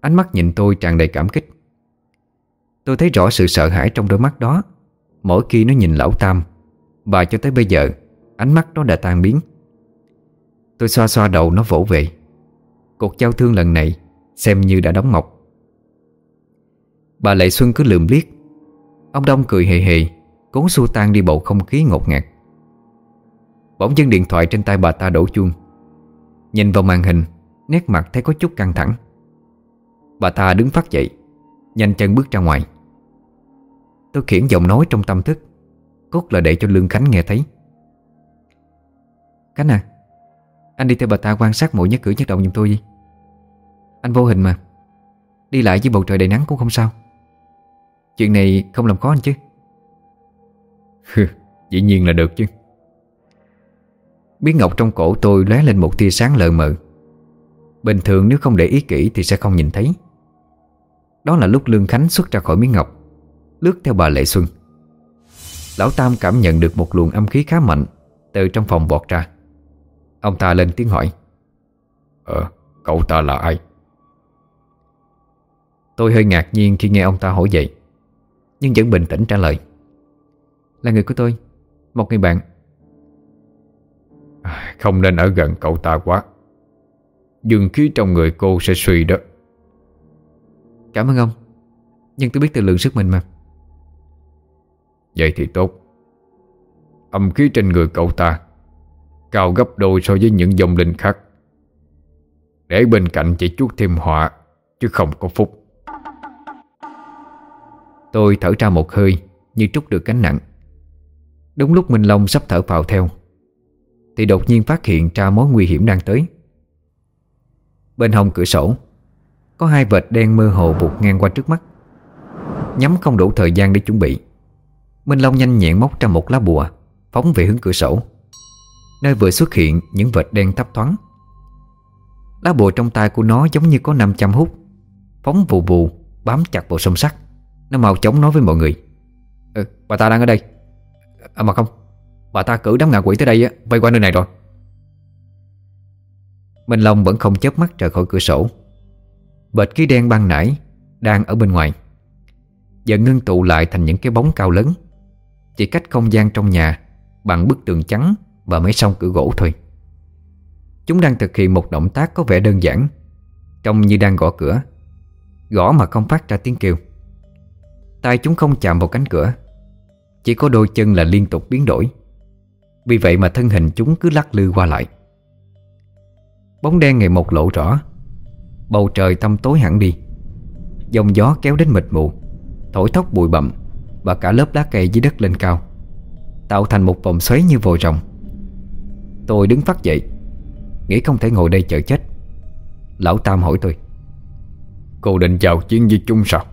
Ánh mắt nhìn tôi tràn đầy cảm kích Tôi thấy rõ sự sợ hãi trong đôi mắt đó. Mỗi khi nó nhìn lão Tam, Và cho tới bây giờ, Ánh mắt nó đã tan biến. Tôi xoa xoa đầu nó vỗ về. Cuộc giao thương lần này Xem như đã đóng mọc Bà Lệ Xuân cứ lườm liếc. Ông Đông cười hề hề, Cố xua tan đi bầu không khí ngột ngạt. Bỗng dưng điện thoại trên tay bà ta đổ chuông. Nhìn vào màn hình, Nét mặt thấy có chút căng thẳng. Bà ta đứng phát dậy, Nhanh chân bước ra ngoài. Tôi khiển giọng nói trong tâm thức. Cốt là để cho Lương Khánh nghe thấy. Khánh à Anh đi theo bà ta quan sát mỗi nhất cử nhất động giùm tôi đi. Anh vô hình mà. Đi lại với bầu trời đầy nắng cũng không sao. Chuyện này không làm khó anh chứ. Dĩ nhiên là được chứ. Biến ngọc trong cổ tôi lóe lên một tia sáng lờ mờ. Bình thường nếu không để ý kỹ thì sẽ không nhìn thấy. Đó là lúc Lương Khánh xuất ra khỏi miếng ngọc. Lướt theo bà Lệ Xuân. Lão Tam cảm nhận được một luồng âm khí khá mạnh Từ trong phòng bọt ra. Ông ta lên tiếng hỏi Ờ, cậu ta là ai? Tôi hơi ngạc nhiên khi nghe ông ta hỏi vậy Nhưng vẫn bình tĩnh trả lời Là người của tôi Một người bạn. Không nên ở gần cậu ta quá. Dương khí trong người cô sẽ suy đó. Cảm ơn ông Nhưng tôi biết tự lượng sức mình mà Vậy thì tốt. Âm khí trên người cậu ta Cao gấp đôi so với những dòng linh khác. Để bên cạnh chỉ chút thêm họa, Chứ không có phúc. Tôi thở ra một hơi Như trút được gánh nặng. Đúng lúc Minh Long sắp thở vào theo, Thì đột nhiên phát hiện ra mối nguy hiểm đang tới. Bên hông cửa sổ, Có hai vệt đen mơ hồ vụt ngang qua trước mắt. Nhắm không đủ thời gian để chuẩn bị. Minh Long nhanh nhẹn móc ra một lá bùa Phóng về hướng cửa sổ. Nơi vừa xuất hiện những vệt đen thấp thoáng. Lá bùa trong tay của nó giống như có 500 hút Phóng vù vù Bám chặt vào sông sắt. Nó mau chóng nói với mọi người. Ừ, Bà ta đang ở đây. À mà không Bà ta cử đám ngạ quỷ tới đây á Vây qua nơi này rồi. Minh Long vẫn không chớp mắt rời khỏi cửa sổ. Bệt khí đen ban nãy Đang ở bên ngoài Giờ ngưng tụ lại thành những cái bóng cao lớn. Chỉ cách không gian trong nhà Bằng bức tường trắng Và mấy song cửa gỗ thôi. Chúng đang thực hiện một động tác có vẻ đơn giản, Trông như đang gõ cửa. Gõ mà không phát ra tiếng kêu. Tay chúng không chạm vào cánh cửa, Chỉ có đôi chân là liên tục biến đổi. Vì vậy mà thân hình chúng cứ lắc lư qua lại. Bóng đen ngày một lộ rõ, Bầu trời tăm tối hẳn đi. Dòng gió kéo đến mịt mù, Thổi thốc bụi bặm. Và cả lớp lá cây dưới đất lên cao Tạo thành một vòng xoáy như vòi rồng. Tôi đứng phát dậy Nghĩ không thể ngồi đây chờ chết. Lão Tam hỏi tôi Cô định chào chiến với chúng sao?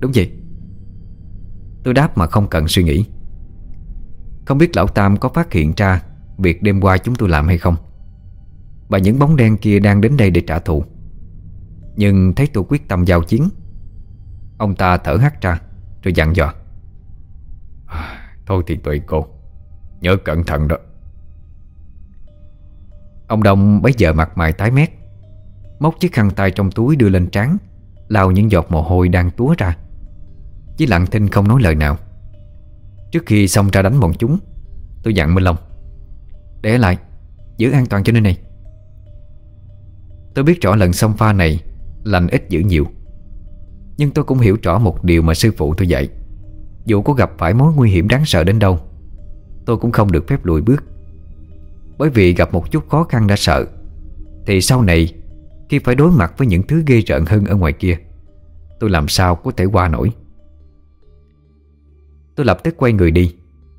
Đúng vậy. Tôi đáp mà không cần suy nghĩ. Không biết Lão Tam có phát hiện ra Việc đêm qua chúng tôi làm hay không Và những bóng đen kia đang đến đây để trả thù. Nhưng thấy tôi quyết tâm giao chiến Ông ta thở hắt ra rồi dặn dò. À, thôi thì tùy cô, Nhớ cẩn thận đó. Ông Đông bấy giờ mặt mày tái mét, Móc chiếc khăn tay trong túi đưa lên trán, lau những giọt mồ hôi đang túa ra. Chỉ lặng thinh không nói lời nào. Trước khi xong ra đánh bọn chúng, Tôi dặn Minh Long, Để lại, Giữ an toàn cho nơi này. Tôi biết rõ lần xong pha này Lành ít giữ nhiều. Nhưng tôi cũng hiểu rõ một điều mà sư phụ tôi dạy. Dù có gặp phải mối nguy hiểm đáng sợ đến đâu, Tôi cũng không được phép lùi bước. Bởi vì gặp một chút khó khăn đã sợ, Thì sau này Khi phải đối mặt với những thứ ghê rợn hơn ở ngoài kia, Tôi làm sao có thể qua nổi. Tôi lập tức quay người đi,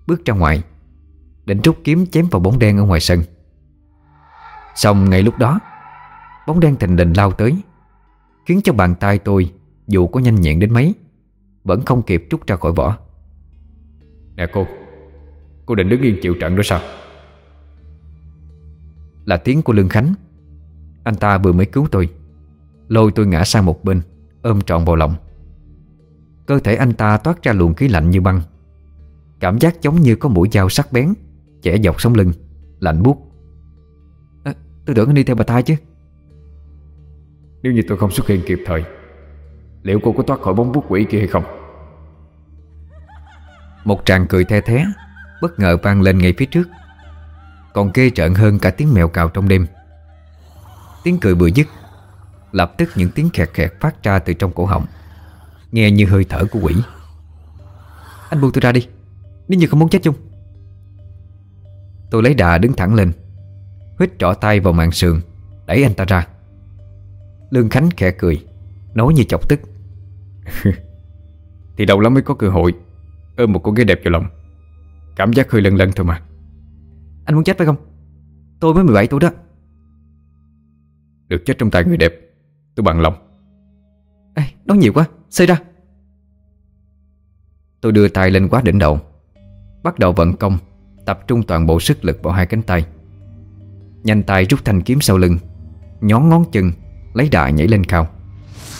Bước ra ngoài, Định rút kiếm chém vào bóng đen ở ngoài sân. Xong ngay lúc đó, Bóng đen thình lình lao tới, Khiến cho bàn tay tôi dù có nhanh nhẹn đến mấy Vẫn không kịp rút ra khỏi vỏ. Nè cô Cô định đứng yên chịu trận đó sao? Là tiếng của Lương Khánh. Anh ta vừa mới cứu tôi Lôi tôi ngã sang một bên Ôm trọn vào lòng. Cơ thể anh ta toát ra luồng khí lạnh như băng. Cảm giác giống như có mũi dao sắc bén Chẻ dọc sống lưng Lạnh buốt. À, Tôi tưởng anh đi theo bà ta chứ. Nếu như tôi không xuất hiện kịp thời Liệu cô có thoát khỏi bóng bút quỷ kia hay không? Một tràng cười the thế Bất ngờ vang lên ngay phía trước. Còn ghê trợn hơn cả tiếng mèo cào trong đêm. Tiếng cười vừa dứt, Lập tức những tiếng khẹt khẹt phát ra từ trong cổ họng, Nghe như hơi thở của quỷ. Anh buông tôi ra đi, Nếu như không muốn chết chung. Tôi lấy đà đứng thẳng lên Huyết trỏ tay vào mạng sườn, Đẩy anh ta ra. Lương Khánh khẽ cười, Nói như chọc tức. Thì đầu lắm mới có cơ hội. Ôm một cô gái đẹp vào lòng. Cảm giác hơi lân lân thôi mà. Anh muốn chết phải không? Tôi mới 17 tuổi đó. Được chết trong tay người đẹp Tôi bằng lòng. Ê, Nói nhiều quá, xây ra. Tôi đưa tay lên quá đỉnh đầu. Bắt đầu vận công Tập trung toàn bộ sức lực vào hai cánh tay. Nhanh tay rút thanh kiếm sau lưng Nhón ngón chân Lấy đại nhảy lên cao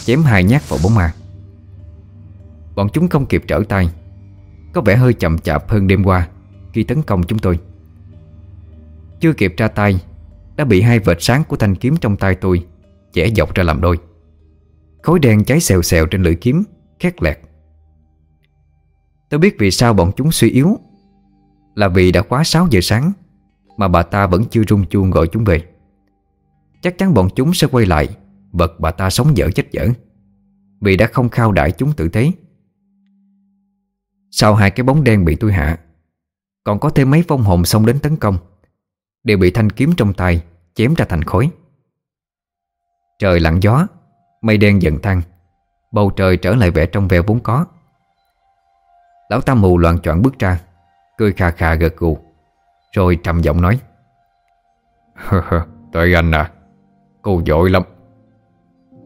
Chém hai nhát vào bóng ma Bọn chúng không kịp trở tay. Có vẻ hơi chậm chạp hơn đêm qua Khi tấn công chúng tôi. Chưa kịp ra tay, Đã bị hai vệt sáng của thanh kiếm trong tay tôi Chẻ dọc ra làm đôi. Khối đen cháy xèo xèo trên lưỡi kiếm, Khét lẹt. Tôi biết vì sao bọn chúng suy yếu. Là vì đã quá 6 giờ sáng Mà bà ta vẫn chưa rung chuông gọi chúng về. Chắc chắn bọn chúng sẽ quay lại Vật bà ta sống dở chết dở. Vì đã không khao đại chúng tự thế sau hai cái bóng đen bị tôi hạ, Còn có thêm mấy phong hồn xông đến tấn công, Đều bị thanh kiếm trong tay Chém ra thành khối. Trời lặng gió, Mây đen dần thăng Bầu trời trở lại vẻ trong veo vốn có. Lão Tam mù loạn choạng bước ra, Cười khà khà gật gù, Rồi trầm giọng nói Tuệ anh à Cô giỏi lắm.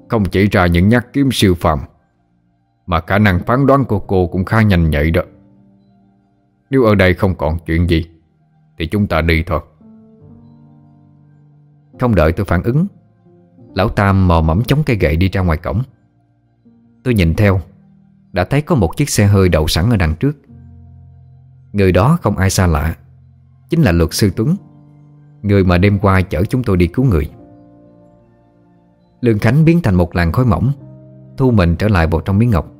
Không chỉ ra những nhát kiếm siêu phàm mà khả năng phán đoán của cô cũng khá nhanh nhạy đó. Nếu ở đây không còn chuyện gì, Thì chúng ta đi thôi. Không đợi tôi phản ứng, Lão Tam mò mẫm chống cây gậy đi ra ngoài cổng. Tôi nhìn theo, Đã thấy có một chiếc xe hơi đậu sẵn ở đằng trước. Người đó không ai xa lạ, Chính là luật sư Tuấn, Người mà đêm qua chở chúng tôi đi cứu người. Lương Khánh biến thành một làn khói mỏng, Thu mình trở lại vào trong miếng ngọc.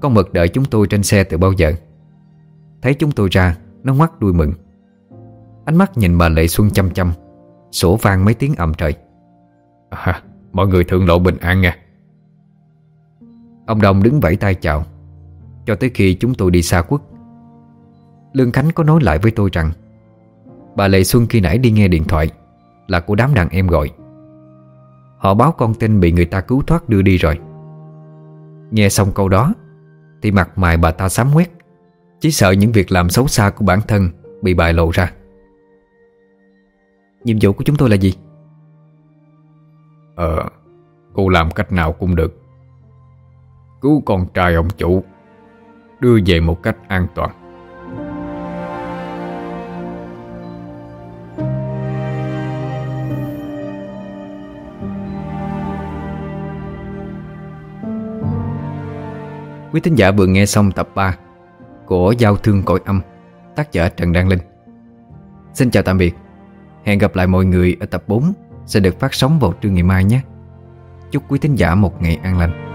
Con mực đợi chúng tôi trên xe từ bao giờ? Thấy chúng tôi ra Nó ngoắt đuôi mừng. Ánh mắt nhìn bà Lệ Xuân chăm chăm Sổ vang mấy tiếng ầm trời. À, Mọi người thượng lộ bình an nha. Ông Đồng đứng vẫy tay chào Cho tới khi chúng tôi đi xa quốc Lương Khánh có nói lại với tôi rằng Bà Lệ Xuân khi nãy đi nghe điện thoại Là của đám đàn em gọi. Họ báo con tin bị người ta cứu thoát đưa đi rồi. Nghe xong câu đó thì mặt mày bà ta sám quét Chỉ sợ những việc làm xấu xa của bản thân Bị bại lộ ra. Nhiệm vụ của chúng tôi là gì? Ờ Cô làm cách nào cũng được. Cứu con trai ông chủ, Đưa về một cách an toàn. Quý thính giả vừa nghe xong tập 3 Của Giao thương cõi âm, Tác giả Trần Đăng Linh. Xin chào tạm biệt. Hẹn gặp lại mọi người ở tập 4 Sẽ được phát sóng vào trưa ngày mai nhé. Chúc quý thính giả một ngày an lành.